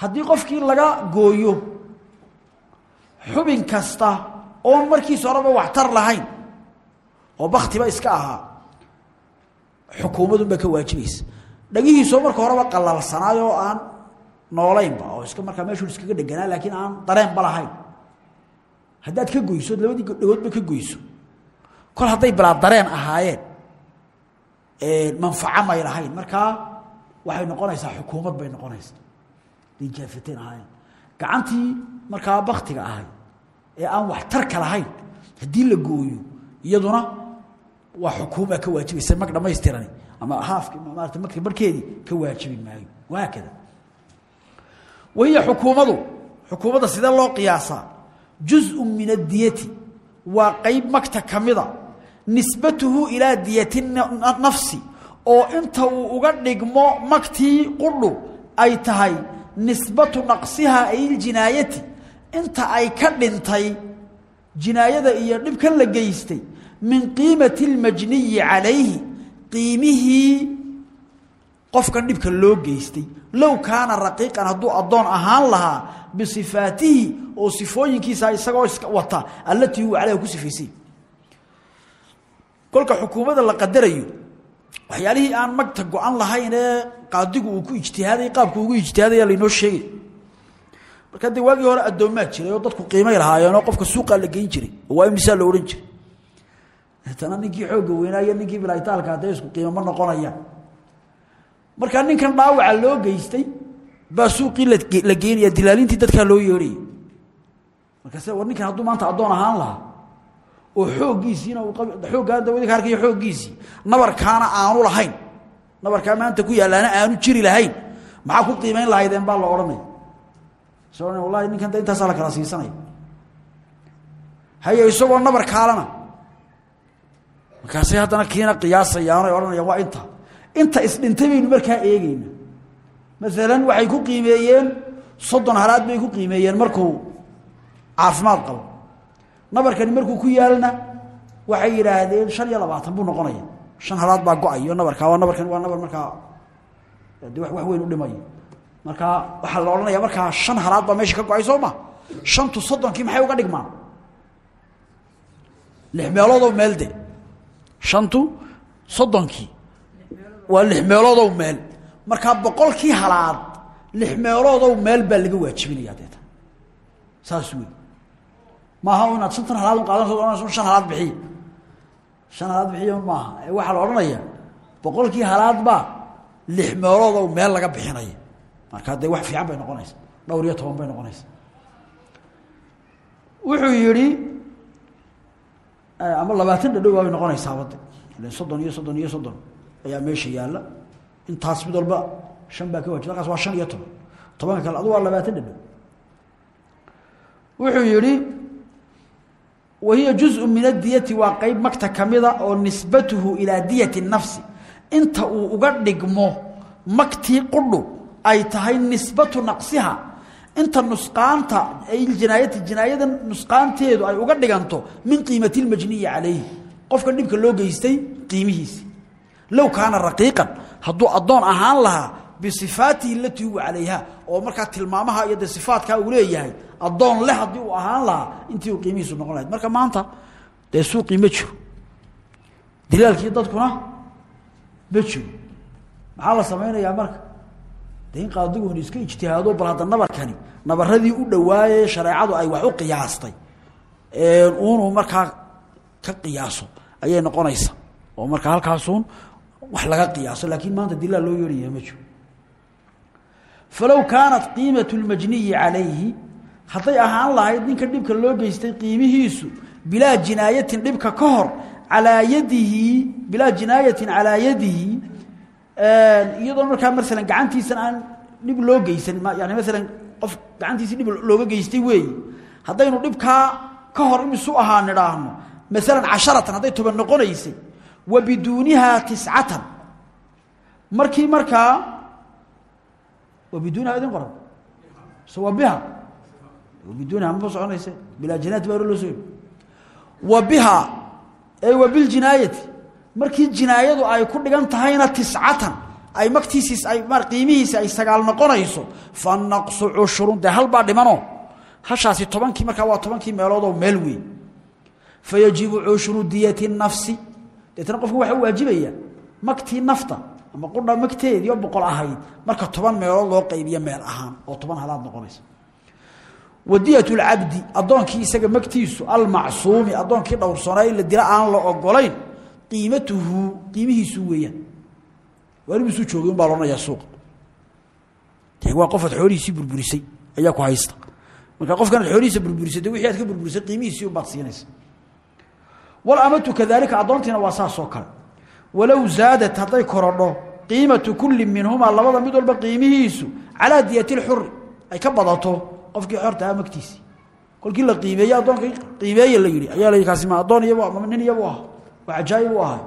haddii qofkii laga gooyo xubin kasta oon markiisa horeba waxtar lahayn oo baktiba iska ahaa xukuumadunbaa ka waajibaysa. Dhagihiisoo marka horeba qalalsanaay oo aan noolaynba oo iska markaa meeshuu iskaga dheganaa laakiin aan dareenba lahayn. Haddaad ka goyso od labadii dhagoodba ka goyso. Kol hadday bilaa dareen ahaayeen manfaco may lahayn. Markaa waxay noqonaysaa xukuumad bay noqonaysaa ahaayeen gacantii markaa baktiga ahay ee aan waxtarka lahayn haddii la gooyo iyaduna waa xukuumaa ka waajibaysa mag ama haafki maarata magti barhkeedii ka waajibi maayo. Wahaakada wahiya xukuumadu xukuumadda sidee loo qiyaasaa juzءu min addiyati waa qeyb magta kamida nisbatuhu ilaa diyati nafsi oo inta uu uga dhigmo magtii qudhu ay tahay nisbatu naqsihaa ay ljinaayati inta ay ka dhintay jinaayada iyo dhibkan la geystay min qiimati اlmajniyi calayhi qiimihii qofkan dhibka loo geystay. Low kaana raqiiqan hadduu addoon ahaan lahaa bisifaatihi oo sifooyinkiisa isagoo iska wata allatii huwa calayha ku sifaysay. Kolka xukuumadda la qadarayo waxyaalihii aan magta go-an lahayn ee qaadigu uu ku ijtihaaday qaabku ugu ijtihaadaya laynoo sheegay. Marka dee waagii hore addoomaa jiray oo dadku qiimay lahaayeenoo qofka suuqaa la geyn jiray oo waa imisaa la odhan jiray. Tana ninkii xoogga weynaayo ninkii bilaitaalka hadday isku qiimo ma noqonayaan. Marka ninkan dhaawaca loo geystay baa suuqii la geynaya dilaalintii dadkaa loo yeedhaya markaase war ninkan hadduu maanta addoon ahaan lahaa oo xooggiisiina xooggaa dawadii ka arkayo xooggiisii nabarkaana aanu lahayn nabarkaa maanta ku yaallaana aanu jiri lahayn. Maxaa ku qiimayn lahaydeen baa la odhanaya so wallahi ninkan da intaasaa la kala siisanaya haye isagoo nabar kaalana. Markaasay haddana kiina qiyaasayaanay odhanayaan waa inta. Inta isdhintay baynu markaa eegeyna maalan waxay ku qiimeeyeen soddon halaad bay ku qiimeeyeen markuu caafimaad qabo. Nabarkani markuu ku yaalna waxay yidhaahdeen shan iyo labaatan buu noqonaya shan halaad baa go'ayo nabarkaa waa nabarkan waa nabar markaa de wax weyn u dhimaya markaa waxaa la odhanaya markaa shan halaad baa meesha ka go'ay soo ma? Shantu soddonkii maxay uga dhigmaan? Lix meeloodow meel de. Shantu soddonkii. Waa lix meeloodow meel. Markaa boqolkii halaad lix meeloodow meel baa laga waajibinaya deeta saas wey maaha inaad shantan halaad un qaadanayso shan halaad bixiya shan halaad bixiya maaha. Ee waxaa la odhanaya boqolkii halaad baa lix meeloodow meel laga bixinaya. Markaa dee wax fiican bay noqonaysa dhowr iyo toban bay noqonaysa. Wuxuu yidhi ama labaatan dhadhow bay noqonaysaa wadde ilan soddon iyo soddon iyo soddon ayaa meesha yaalla. Intaas mid walba shan baa ka waajib halkaas waa shan iyo toban. Tobanka kale adu waa labaatan dhadhow wuxuu yihi wahiya juزء min adiyati waa qeyb magta kamida oo nisbatuhu ilaa diyati الnafsi inta uu uga dhigmo magtii qudhu ay tahay nisbatu naqsiha inta nusqaanta ay jinaayati jinaayada nusqaanteedu ay uga dhiganto min qiimati اlmajniyi calayhi qofka dhibka loo geystay qiimihiisi low kaana raqiiqan hadduu addoon ahaan lahaa bisifaatihi alatii huwa calayha oo markaa tilmaamaha iyo sifaatkaa uu leeyahay addoon leh haddii uu ahaan lahaa intii uu qiimihiisu noqon lahayd. Marka maanta dee suuqii ma jiro. Dilaalkii dadkuna ma jiro. Maxaa la samaynayaa marka? De in qaadiguuni iska ijtihaado bal hadda nabarkani nabaradii u dhawaaye shareecadu ay wax u qiyaastay. Uunu markaa ka qiyaaso ayay noqonaysa oo markaa halkaasuun wax laga qiyaaso laakiin maanta dilaal loo yeeraya ma jiro falow kaanat qiimatu lmajniyi calayhi hadday ahaan lahayd ninka dhibka loo geystay qiimihiisu bilaa jinaayatin dhibka ka hor calaa yadihi bilaa jinaayatin calaa yadihi iyadoo markaa maalan gacantiisan aan dhib loo geysan yani maalan qof gacantiisi dhib looga geystay weeye haddaynu dhibkaa ka hor imisu ahaa nidhaahno maalan casharatan hadday toban noqonaysay wa biduunihaa tiscatan markii markaa wa biduuniha idin qoran. Biha wa biduuniha maba soconayse. Bilaa jinaayati baa loo soo wa biha. Ay wa biljinaayati markii jinaayadu ay ku dhigan tahayna tiscatan ay magtiisiis ay qiimihiisi ay sagaal noqonayso fa naqsu cushrun dee halbaa dhimanoo hashaasi tobankii markaa waa tobankii meeloodoo meel weyn. Fa yajibu cushru diyati nafsi. Deetna qofku waxaa waajibaya magtii nafta ama qudha magteedii oo boqol ahayd marka toban meelood loo qaybiyo meel ahaan oo toban halaad noqonaysa wadiyat lcabdi addoonkii isaga magtiisu almacsuumi addoonkii dhowrsoonaa in la dila aan la ogolayn qiimatuhu qiimihiisu weeyaan. Waalibiisuu joogay un baa loodhanayaa suuqa waa qofaad xoolihiisii burburisay ayaa ku haysta. Marka qofkanaad xoolihiisa burburisay wixii aad ka burburisay qiimihiisii unbaad siinaysa. Walamatu kadalika addoontiina waa saas oo kale walow zaadat hadday korodho qiimatu kulli minhumaa labada mid walba qiimihiisu calaa diyati lxuri ay ka badato qofkii xorta ah magtiisii kolkii la qiimeeye addoonkii qiimeeye la yidhi ayaa la kaasi ma addoon iyab nin iyabu aha waa cajaayib u ahay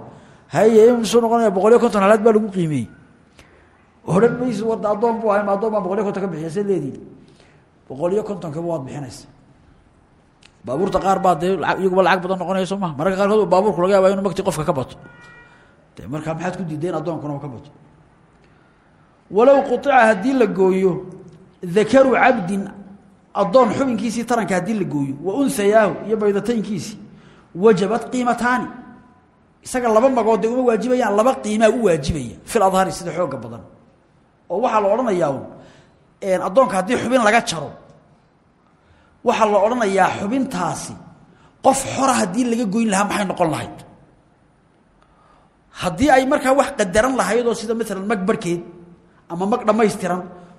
haye imisuu noqonaya boqol iyo konton halaad baa lagu qiimeeyey. Odhan mayso wada addoon bu ahay ma addoon baa boqol iyo konton ka bixiya se leediin boqol iyo kontonkiiba waad bixinaysa. Baabuurta qaar baa dee iyaguba lacag badan noqonaya soo markaa maxaad ku diideen addoonkuna ka bato. Walow quطica haddii la gooyo dakaru cabdin addoon xubinkiisii taranka haddii la gooyo wa unhayaahu iyo baydataynkiisii wajabat qiimataani. Isaga laba magood dee uma waajibayaan laba qiimaa u waajibaya fil adhari sida xooga badan. Oo waxaa la odhanayaa addoonka haddii xubin laga jaro waxaa la odhanayaa xubintaasi qof xora haddii laga goyn lahaa maxay noqon lahayd haddii ay markaa wax qadaran lahayd oo sida maalan mag ama mag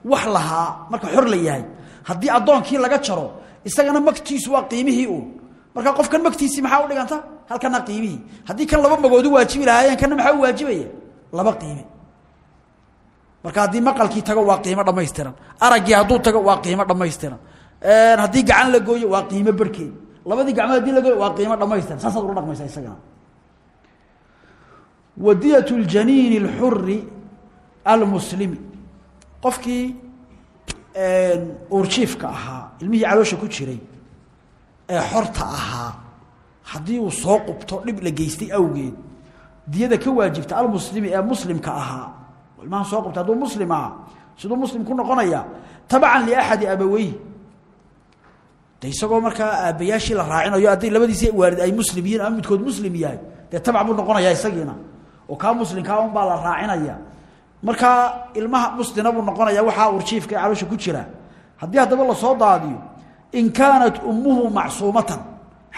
wax lahaa marka xor la yahay. Haddii addoonkii laga jaro isagana magtiisu waa qiimihii uun markaa qofkan magtiisii maxaa u dhiganta? Halkana qiimihii haddii kan laba magood u waajibi lahaayeen kana maxaa waajibaya? Laba qiime. Marka haddii maqalkii tago waa qiimo dhammaystiran araggii hadduu tago waa qiimo dhammaystiran haddii gacan la gooyo waa qiimo barhkeed labadii gacmood haddii la gooyo waa qiimo dhammaystiran saasaad ula dhaqmaysaa isagana wadiyat ljaniini اlxuri almuslimi. Qofkii uurjiifka ahaa ilmihii caloosha ku jiray ee xorta ahaa haddii uu soo qubto dhib la geystay awgeed diyada ka waajibta almuslimi ee muslimka ahaa ilmahan soo qubta hadduu muslim ahaa siduu muslim ku noqonaya tabacan liaxadi abaweyh de isagoo markaa aabbayaashii la raacinayo hadday labadiisi waalid ay muslim yihiin ama midkood oo kaa muslimkaa un baa la raacinaya. Markaa ilmaha muslina buu noqonaya waxaa urjiifka ee caloosha ku jira. Haddii haddaba la soo daadiyo in kaanat ummuhu macsuumatan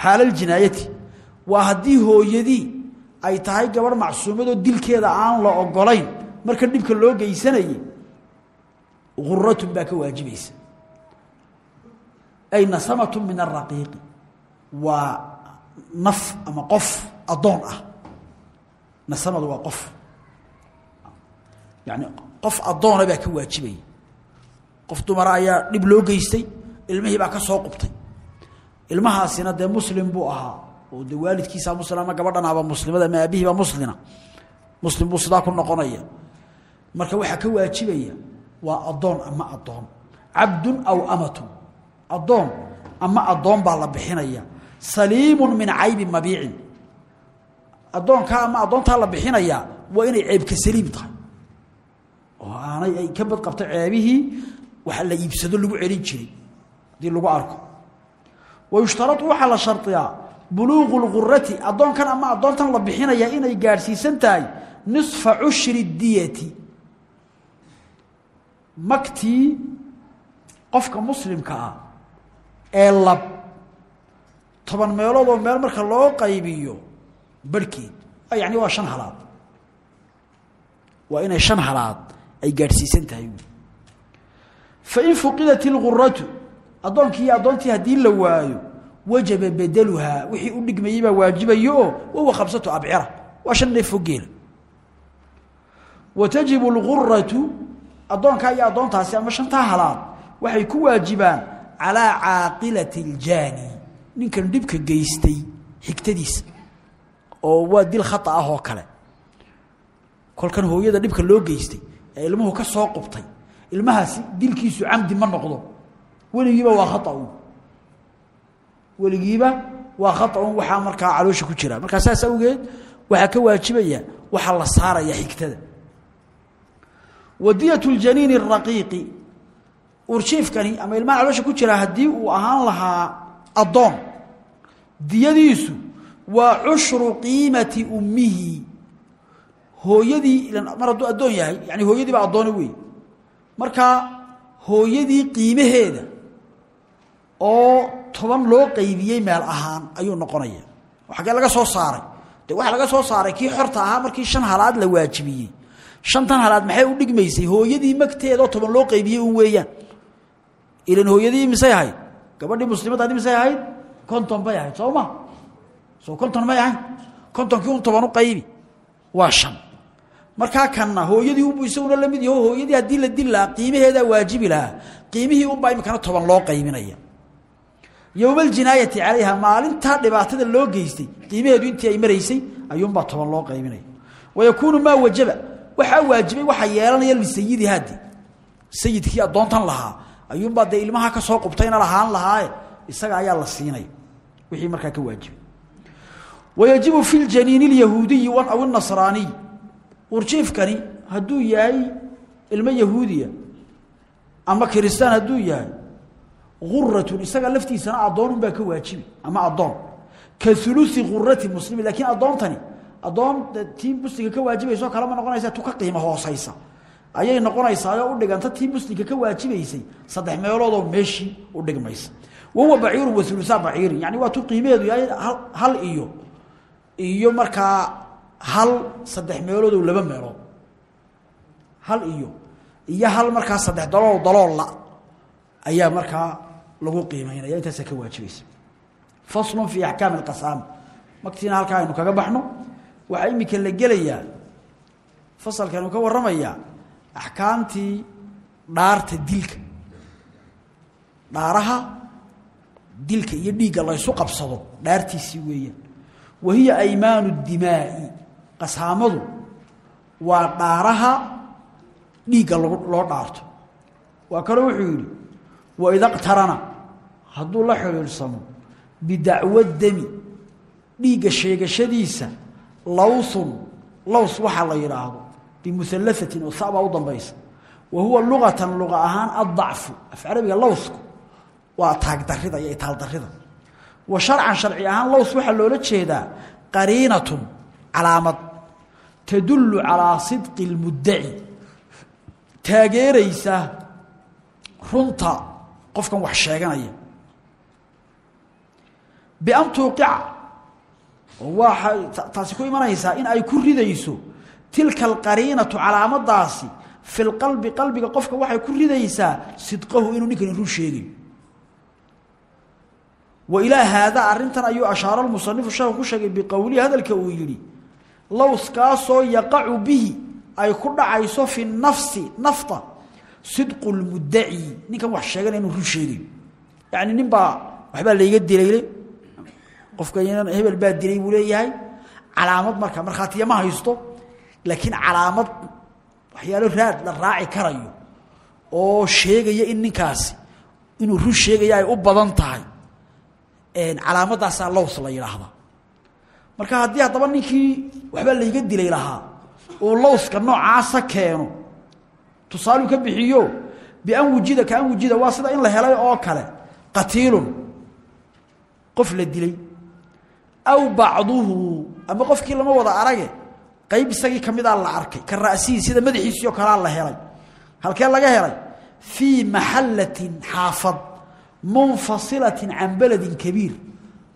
xaala ljinaayati waa haddii hooyadii ay tahay gabadh macsuumadoo dilkeeda aan la ogolayn marka dhibka loo geysanayay guratun baa ka waajibaysa ay nasamatu min araqiiqi waa naf ama qof addoon ah nasamadu waa qof. Yani qof addoona baa ka waajibaya qof dumara ayaa dhib loo geystay ilmihii baa ka soo qubtay. Ilmahaasina dee muslim buu ahaa. Oo de waalidkiisaa muslim ama gabadhanaaba muslimada ama aabihiiba muslina muslim buu sidaa ku noqonaya. Marka waxaa ka waajibaya waa addoon ama addoon. Cabdun aw amatun. Addoon ama addoon baa la bixinaya. Saliimun min caybi mabiicin addoonkaa ama addoontaa la bixinayaa waa inay ceebka saliim tahay. Oo aanay ay ka badqabto ceebihii waxa la iibsado lagu celin jiray. Haddii lagu arko. Wayushtaradu waxaa la shardiyaa buluuqu lgurati addoonkan ama addoontan la bixinaya inay gaadhsiisan tahay nisfa cushri diyati. Magtii qofka muslimka ah ee lab toban meelood oo meel marka loo qaybiyo barhkeed yani waa shan halaad. Waa inay shan halaad ay gaadhsiisan tahay. Fain fuqidat ilguratu addoonkii iyo addoontii haddii la waayo wajaba bedeluhaa wixii u dhigmayey baa waajibayo oo wawa khamsatu abcira waa shan neef fogeela wa tajibu alguratu addoonkaa iyo addoontaasi ama shantaa halaad waxay ku waajibaan calaa caaqilati iljaani ninkan dhibka geystay xigtadiisa oo waa dil khata ah oo kale. Kolkan hooyada dhibka loo geystay ee ilmuhu ka soo qubtay ilmahaasi dilkiisu camdi ma noqdo. Weligiiba waa khaun weligiiba waa khaun waxaa markaa caloosha ku jira. Markaa saas awgeed waxaa ka waajibaya waxaa la saaraya xigtada. Wadiyat ljaniini raqiiqi. Urjiifkani ama ilmaha caloosha ku jira haddii uu ahaan lahaa addoon diyadiisu waa cushru qiimati ummihi. Hooyadii mar hadduu addoon yahay yani hooyadii baa addoona wey markaa hooyadii qiimaheeda oo toban loo qaybiyey meel ahaan ayuu noqonaya. Xaggee laga soo saaray. De waxaa laga soo saaray kii xorta ahaa markii shan halaad la waajibiyey. Shantan halaad maxay u dhigmaysay? Hooyadii magteedaoo toban loo qaybiyey un weeyaan. Ilan hooyadii misay ahayd? Gabadhii muslimaddaadi misay ahayd? Konton bay ahayd soo ma soo konton may ahayn. Kontonkii un toban u qaybi. Waa shan. Markaa kanna hooyadii unbu isaguna la mid yaho hooyadii haddii la dili lahaa qiimaheedaa waajibi lahaa. Qiimihii unbaa imikana toban loo qaybinaya. Yowma aljinaayati calayha maalintaa dhibaatada loo geystay qiimaheedu intii ay maraysay ayuunbaa toban loo qaybinaya. Wayakuunu maa wajaba. Waxaa waajibay waxaa yeelanaya lisayidi haadi sayidkii addoontan lahaa. Ayuunbaa dee ilmaha ka soo qubtayna lahaan lahaaye isaga ayaa la siinaya. Wixii markaa ka waajibay wayajibu fi ljaniini alyahuudiyi aw inasraaniy urjiifkani hadduu yahay ilmo yahuudiya ama kiristaan hadduu yahay uratun isaga laftiisana addoonun baa ka waajibi ama addoon. Ka ului urati muslimi lakiin addoontani addoon tii muslimka ka waajibaysaoo kale ma noqonaysa tu ka qiimo hoosaysa. Ayay noqonaysaaoo u dhiganta tii muslimka ka waajibaysay saddex meeloodoo meeshii u dhigmaysa. Wahuwa baciirun wauluaa baciirin yani waa tu qiimeedu yahay hal iyo markaa hal saddex meelood oo laba meelood hal iyo. Iyo hal markaa saddex dalool daloolla ayaa markaa lagu qiimeynaya. Intaasaa ka waajibaysa faslun fii axkaami alqasaam magtiina halkaa aynu kaga baxno. Waxaa imika la gelayaa fasalkaynu ka warramayaa axkaamtii dhaarta dilka. Dhaaraha dilka iyo dhiigga laysu qabsado dhaartiisii weeyaan wahiya aymaanu dimaa'i qasaamadu waa dhaaraha dhiigga loo dhaarto waa kaloo wuxuu yidhi waida qtarana hadduu la xidhiidhsamo bidacwo demi dhiigga sheegashadiisa lawthun laws waxaa la yidhaahdo bimualaatin oo sabaa u dambaysa wa huwa luqatan luqa ahaan addacfu af carabiga lawsku waa taagdarida iyo itaaldarida wa sharcan sharci ahaan lows waxaa loola jeedaa qariinatun calaamad. Tadullu calaa sidqi اlmuddaci taageeraysa runta qofkan wax sheeganaya. Bian tuuqica waxay taasi ku imanaysaa in ay ku ridayso tilka alqariinatu calaamadaasi fi lqalbi qalbiga qofka waxay ku ridaysaa sidqahu inuu ninkani run sheegayo wa ilaa haadaa arrintan ayuu ashaara lmusanifu sheekhu ku sheegay biqowlihi hadalka uu yidhi lowskaasoo yaqacu bihi ay ku dhacayso fi nafsi nafta sidqu lmuddaci ninkan wax sheeganaya inuu run sheegayo yacni nin baa waxbaa layga dilayle. Qofka hebel baa dilay buu leeyahay. Calaamad marka markhaatiya ma haysto. Laakiin calaamad waxyaalo raad la raaci karayo oo sheegaya in ninkaasi inuu run sheegaya calaamadaasaa lows la yidhaahdaa marka haddii haddaba ninkii waxbaa layga dilay lahaa uu lowska noocaasa keeno tusaaluu ka bixiyo bian wujida kaan wujida waa sida in la helay oo kale qatiilun qof la dilay aw bacduhu ama qofkii lama wada arage qayb isagii ka midaa la arkay ka ra'sihi sida madaxiisii oo kalea la helay. Halkee laga helay? Fii maxallatin xaafad munfasilatin can beledin kabiir.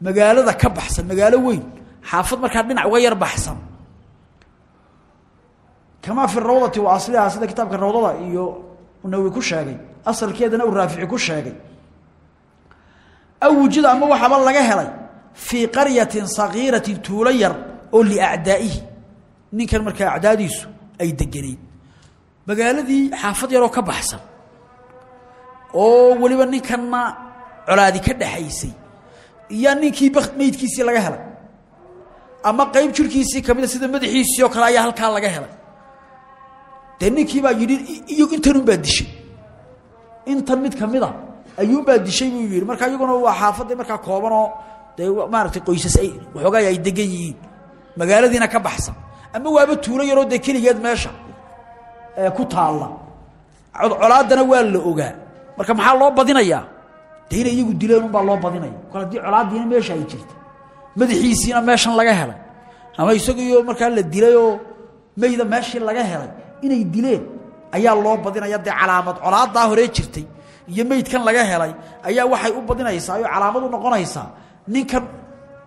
Magaalada ka baxsan magaalo weyn. Xaafad markaa dhinac uga yar baxsan. Kamaa fi rawdati wa aslihaa sida kitaabka rawdada iyo nawi ku sheegay asalkeedana uu raafici ku sheegay. Aw wujida ama waxaaba laga helay fii qaryatin sagiiratin tuulo yar oo liacdaa'ihi. Ninkan markaa acdaadiisu ay degenayd magaaladii xaafad yaroo ka baxsan oo weliba ninkanna colaadi ka dhaxaysay iyo ninkii meydkiisii laga helay. Ama qayb jirhkiisii kamida sida madaxiisii oo kale ayaa halkaa laga helay. Dee ninkii baa yidhi iyo intanunbaa dishay. Intan mid kamida ayuunbaa dishay buu yidhi. Marka iyaguna waa xaafadda markaa koobanoo dee maaragtay qoysas ay waxoogaa ay degan yihiin. Magaaladiina ka baxsan. Ama waaba tuulo yaroo dee keligeed meesha ee ku taalla. Colaadana waa la ogaa marka maxaa loo badinayaa? Dee inay iyagu dileen unbaa loo badinaya. Kol haddii colaaddiina meesha ay jirta madaxiisiina meeshan laga helay ama isagiyo markaa la dilayoo meyda meeshii laga helay inay dileen ayaa loo badinaya. Dee calaamad colaadaa horee jirtay iyo meydkan laga helay ayaa waxay u badinaysaa oo calaamad u noqonaysaa ninkan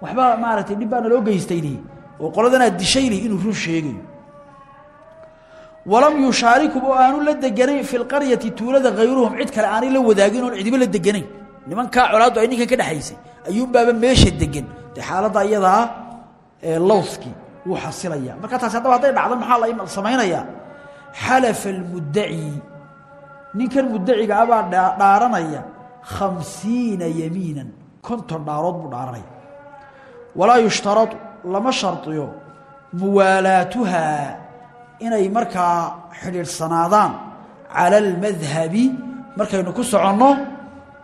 waxba maaragtay dhib baana loo geystayni oo qoladanaad dishayni inuu run sheegayo walam yushaarikum oo aanu la deganayn fi lqaryati tuulada hayruhum cid kale aanay la wadaagin oon cidiba la deganayn nimankaa colaaddu ay ninkan ka dhexaysay ayuunbaaba meesha degan dee xaaladda iyadaa lowskii wuu xasilaya marka taasi haddaba hadday dhacdo maxaa la samaynayaa? Xalafa almuddaci. Ninkan muddaciga abaa dhaaranaya khamsiina yamiinan. Konton dhaarood buu dhaaranaya. Walaa yushtaradu lama shardiyo muwaalaatuhaa inay markaa xidhiidhsanaadaan cala almadhabi markaynu ku soconno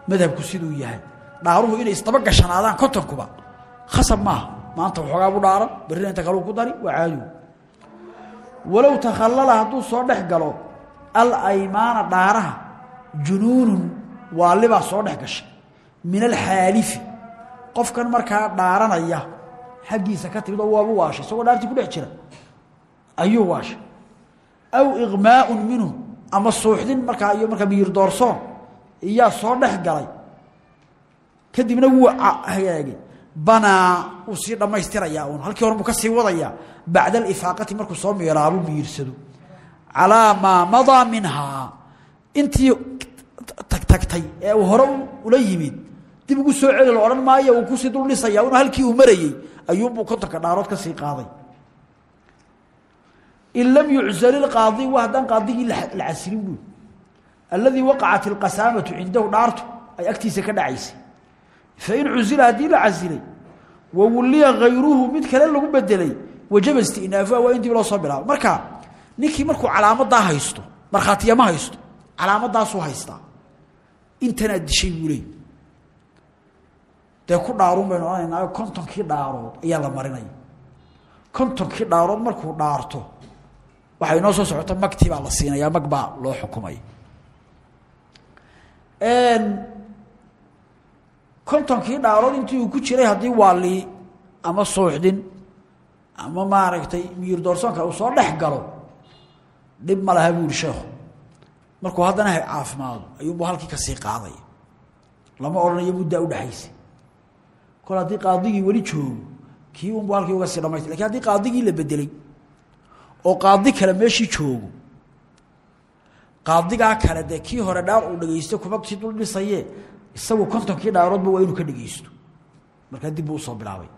madhabku siduu yahay. Dhaaruhu inay isdaba gashanaadaan kontonkuba khasab maaha. Maanta waxoogaa bu dhaaran berrina inta kaluu ku dari waa caadigu walow takhallala hadduu soo dhex galo alaymaana dhaaraha junuunun waalibaa soo dhex gashay. Min alxaalifi qofkan markaa dhaaranaya xaggiisa ka timid oo waabu waashay isagoo dhaartii ku dhex jira ayuu waashay aw iqmaaun minhu ama suuxdin markaa iyo markaa miyir doorsoon iyaa soo dhex galay. Kadibna wuu hagaagay banaa wuu sii dhammaystirayaa uun. Halkii hore buu ka sii wadayaa. Bacda alifaaqati markuu soo miiraabu miyirsado calaa maa madaa minhaa intii tagtagtay ee uu hore ula yimid dib ugu soo celi la odhan maayo uu ku sii dul dhisaya un halkii uu marayey ayuunbuu kontonka dhaarood ka sii qaaday in lam yuczal ilqaadi waa haddaan qaadigii la casilin buy alladii waqacat ilqasaamatu cindahu dhaartu ay agtiisa ka dhacaysay fain cusila haddii la casilay wa wulliya hayruhu mid kale lagu bedelay wajaba istinaafuha waa in dib marka ninkii markuu calaamadaa haysto markhaatiya ma haysto calaamadaasuu haystaa intanaad dishay buu leey ku dhaarun baynu odhanaynaa kontonkii ayaa la marinaya kontonkii dhaarood markuu dhaarto waxay noo soo socota magti baa la siinaya mag loo xukumaya kontonkii dhaarood intii uu ku jiray haddii waalii ama suuxdin ama maaragtay miyir doorsoonka uu soo dhex galo dhib ma laha buuri sheekhu. Markuu haddana caafimaado ayuunbu halkii ka sii qaadaya lama odhanayo muddaa udhexaysa kol haddii qaadigii weli joogo kii unbu halkii uga sii dhamaystay. Lakin haddii qaadigii la bedelay oo qaadi kale meeshii joogo qaadigaa kale dee kii hore dhaar uu dhegeysto kuma sii dul dhisaye isagu kontonkii dhaaroodba waa inuu ka dhegeysto markaa dib buu u soo bilaabay.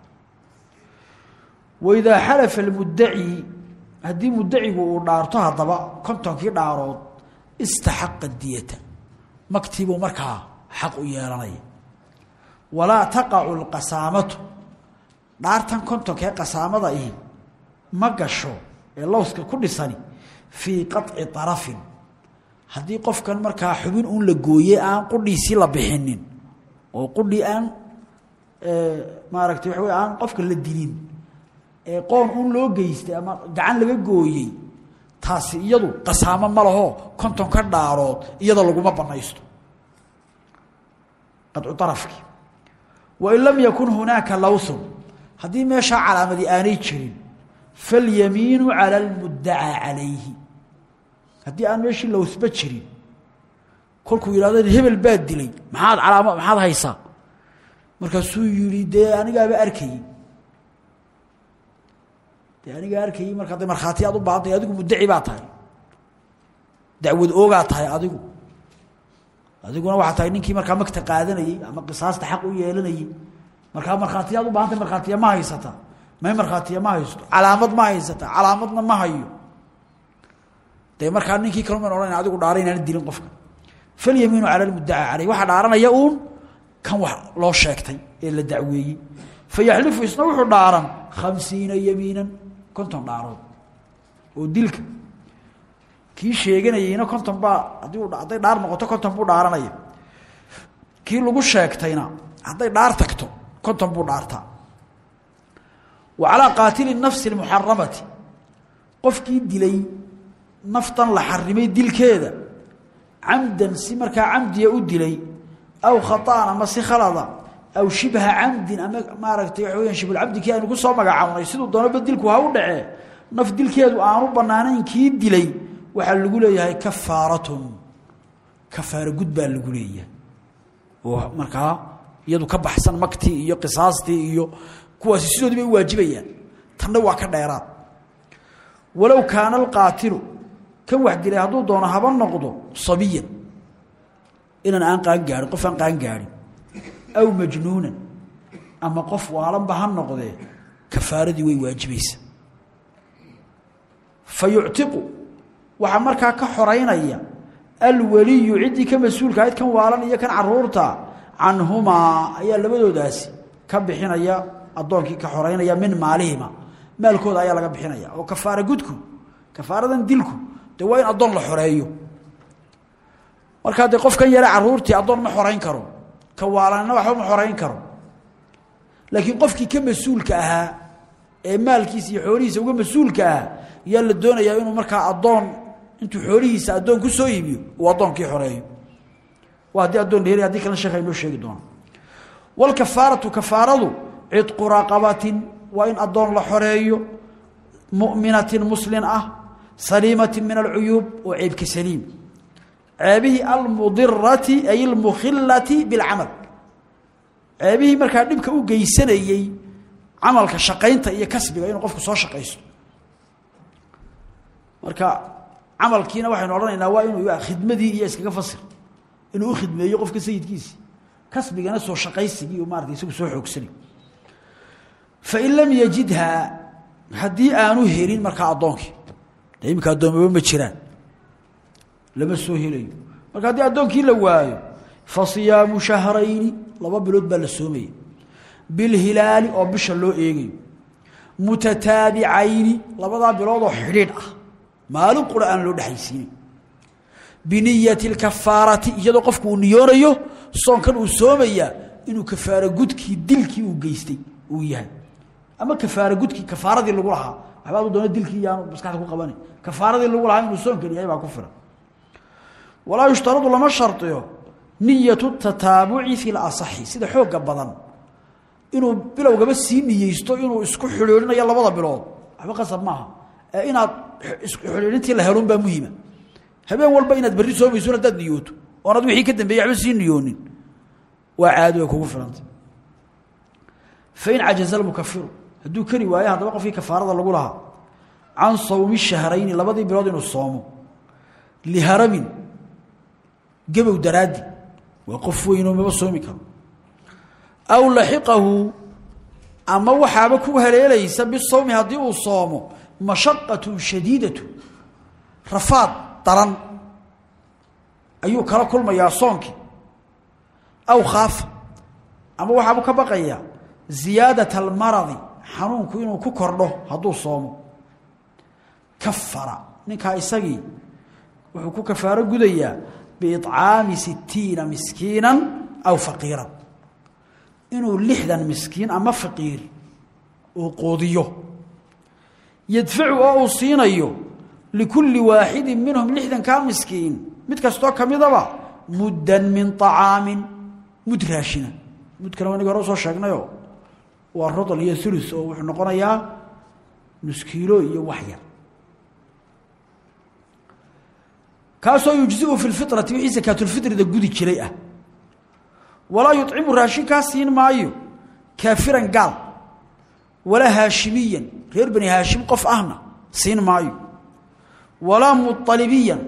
Waidaa xalafa almuddaci haddii muddacigu uu dhaarto haddaba kontonkii dhaarood istaxaqa diyata. Magtiibuu markaa xaq u yeelanaya walaa taqacu lqasaamatu dhaartan kontonkee qasaamada ihi ma gasho ee lowska ku dhisani fii qaطci طarafin haddii qofkan markaa xubin uun la gooyey aan qudhiisii la bixinin oo qudhii aan maaragtay waxa wey aan qofka la dilin ee qoon uun loo geystay ama gacan laga gooyey taasi iyadu qasaamo ma laho konton ka dhaarood iyada laguma banaysto qadcu arafkii wain lam yakun hunaaka lawthun haddii meeshaa calaamadii aanay jirin falyamiinu cala almuddacaa calayhi haddii aan meeshii lawthba jirin kolkuu yidhahdo hebel baad dilay maxaad calaamo maxaad haysaa markaasuu yihi dee anigaaba arkayey dee anigaa arkayey markaa de markhaati aad u baahantay adigu muddaci baa tahay dacwad oogaa tahay adigu adiguna waxaa tahay ninkii markaa magta qaadanayey ama qisaasta xaq u yeelanayey markaa markhaatiyaad u baahantay markhaatiya ma haysata may markhaatiya ma haysto. Calaamad ma haysata. Calaamadna ma hayo. Dee markaa ninkii kalman odhan adigu dhaaray inaana dilin qofka. Falyamiinu cala lmuddacaa caleyh waxaa dhaaranaya uun kan wax loo sheegtay ee la dacweeyey. Fayaxlifu isna wuxuu dhaaran khamsiina yamiinan konton dhaarood oo dilka. Kii sheeganayeyna konton baa haddii hadday dhaar noqoto konton buu dhaaranaya. Kii lagu sheegtayna hadday dhaar tagto konton buu dhaartaa wa calaa qaatili nafsi اlmuxaramati qofkii dilay naftan la xarimay dilkeeda. Camdan si markaa camdiya u dilay aw khaطan ama si khalada aw shibha camdin ama maaragtay waxa weyaan shibulcabdi kii aynu ku soo magacaabnay siduu doonaba dilku ha u dhacee naf dilkeedu aanu banaanayn kii dilay waxaa lagu leeyahay kafaaratun. Kafaaro gud baa lagu leeyahay. Oo iyadu ka baxsan maktii iyo qisaastii iyo kuwaasi sidoodii bay waajibayaan. Tanna waa ka dheeraad. Walow kaana alqaatilu kan wax dilay hadduu doono haba noqdo sabiyan. Inaan aan qaan gaahin qof aan qaan gaadhin aw majnuunan ama qof waalanba ha noqdee kafaaradii way waajibaysa. Fa yuctiqu waxaa markaa ka xoraynaya alwaliyu ciddii ka mas'uulka kan waalan iyo kan carruurta canhumaa ayaa labadoodaasi ka bixinaya addoonkii ka xoraynaya min maalihima. Maalkooda ayaa laga bixinaya. Oo kafaara gudku kafaaradan dilku dee waa in addoon la xoreeyo. Markaa dee qofkan yare caruurtii addoon ma xorayn karo ka waalanina waxba ma xorayn karo. Laakiin qofkii ka mas'uulka ee maalkiisa iyo xoolihiisa uga mas'uulka yaa la doonayaa inuu markaa addoon intuu xoolihiisa addoon ku soo iibiyo uu addoonkii xoreeyo. Waa haddii addoon la haddii kalena sheekha sheegi doona. Walkafaaratu kafaaradu cidqu raqabatin waa in addoon la xoreeyo mu'minatin muslin ah saliimatin min alcuyuub oo ceebka saliim. Ceebihii almudirati ay almukhilati bilcamal. Ceebihii markaa dhibka u geysanayey camalka shaqaynta iyo kasbiga inuu qofku soo shaqaysto. Marka camalkiina waxaynu odhanaynaa waa inuu khidmadii iyo iskaga fasir. Inuu u khidmeeyo qofka sayidkiisi. Kasbigana soo shaqaysigii maarata isagu soo xoogsanay fain lam yajidhaa haddii aanu helin markaa addoonkii. De iminka ma jiraan. Lama soo helayo. Marka haddii addoonkii la waayo fa siyaamu shahrayni laba bilood baa la soomaya bilhilaali oo bisha loo eegayo. Mutataabicayni labadaa bilood oo xidhiidh ah. Maalin qura aan loo dhexaysiinay biniyati اlkafaarati iyadoo qofku uu niyoonayo soonkan uu soomayaa inuu kafaaro gudkii dilkii uu geystay uu yahay ama kafaaro gudkii kafaaradii lagu lahaa. Waxba adu doona dilkii yaanu maskaxda ku qabanay kafaaradii lagu lahaa inuu soonkan yahay baa ku filan. Walaa yushtaradu lama shardiyo niyatu tataabuci fi lasaxi sida xooga badan. Inuu bilowgaba sii niyeysto inuu isku xidhiirinayo labada bilood. Waxba qasab maaha. Ee inaad isku xidhiirintii la helun baa muhiima. Habeen walba inaad berri soomayso haddaad niyooto oonaad wixii ka dambeeyey waxba sii niyoonin. Waa caado kugu filantay fain cajaza almukafiru hadduu keri waayo haddaba qofkii kafaarada lagu lahaa can sawmi shahrayni labadii bilood inuu soomo liharamin gabow daraaddi waa qof weynoo maba soomi karo. Aw laxiqahu ama waxaaba ku haleelaysa bisawmi haddii uu soomo mashaqatun shadiidatu rafaad daran ayuu kala kulmayaa soonkii aw khaafa ama waxaabuu ka baqayaa ziyaadat almaradi xanuunku inuu ku kordho hadduu soomo. Kafara ninkaa isagii wuxuu ku kafaaro gudayaa biiطcaami sitiina miskiina aw faqiira inuu lixdan miskiin ama faqiir uu quudiyo. Yadfacu oo uu siinayo likulli waaxidin minhum lixdankaa miskiin. Mid kastoo ka midaba muddan min طacaamin mud raashina. Mudkana waa inagi hore u soo sheegnayoo waa rodol iyo ulu oo wuxuu noqonayaa nuskiilo iyo wax yar. Kaasoo yujziu fi lfitrati wixii sakaatulfitrida gudi jiray ah. Walaa yucimu raashinkaa siin maayo kaafiran gaal. Walaa haashimiyan reer bani haashim qof ahna siin maayo. Walaa mualibiyan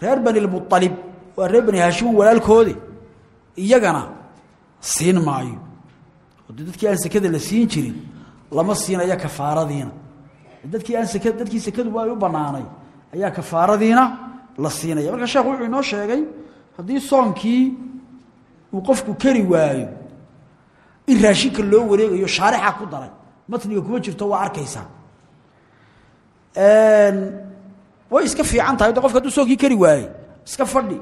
reer bani lmualib waa reer bani haashimin walaalkoode iyagana siin maayo de dadkii aan sekada la siin jirin lama siinaya kafaaradiina. Dadkii aan sekad dadkii sekadu ay u banaanay ayaa kafaaradiina la siinaya. Marka sheekhu wuxuu inoo sheegay haddii soonkii uu qofku kari waayo in raashinka loo wareegayo shaarixa ku daray matniga kuma jirto waa arkaysaa. Way iska fiican tahay qofka hadduu soonkii kari waaye iska fadhi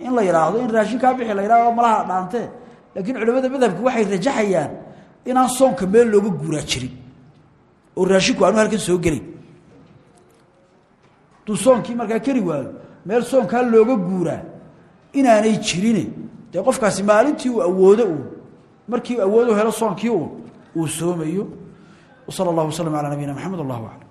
in la yidhaahdo in raashinkaa bixi la yidhahdo malaha dhaantee laakiin culamada madhabku waxay rajaxayaan inaan soonka meel looga guuraa jirin. Oo raashinku aanu halkan soo gelin. Hadduu soonkii markaa kari waayo meel soonkaa looga guuraa inaanay jirine. Dee qofkaasi maalintii uu awoodo uun markii awoodu helo soonkii uun uu soomayo. Wsala allahu waslm calaa nabiyina maxamed allah aclam